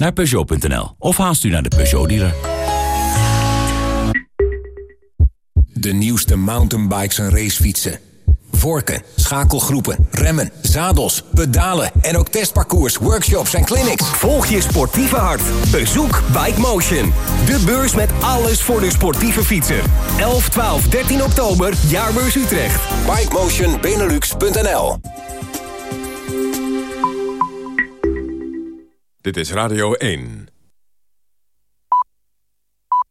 naar Peugeot.nl of haast u naar de Peugeot-dealer. De nieuwste mountainbikes en racefietsen. Vorken, schakelgroepen, remmen, zadels, pedalen en ook testparcours, workshops en clinics. Volg je sportieve hart. Bezoek Bike Motion. De beurs met alles voor de sportieve fietser. 11, 12, 13 oktober, Jaarbeurs Utrecht. BikeMotionBenelux.nl Dit is Radio 1.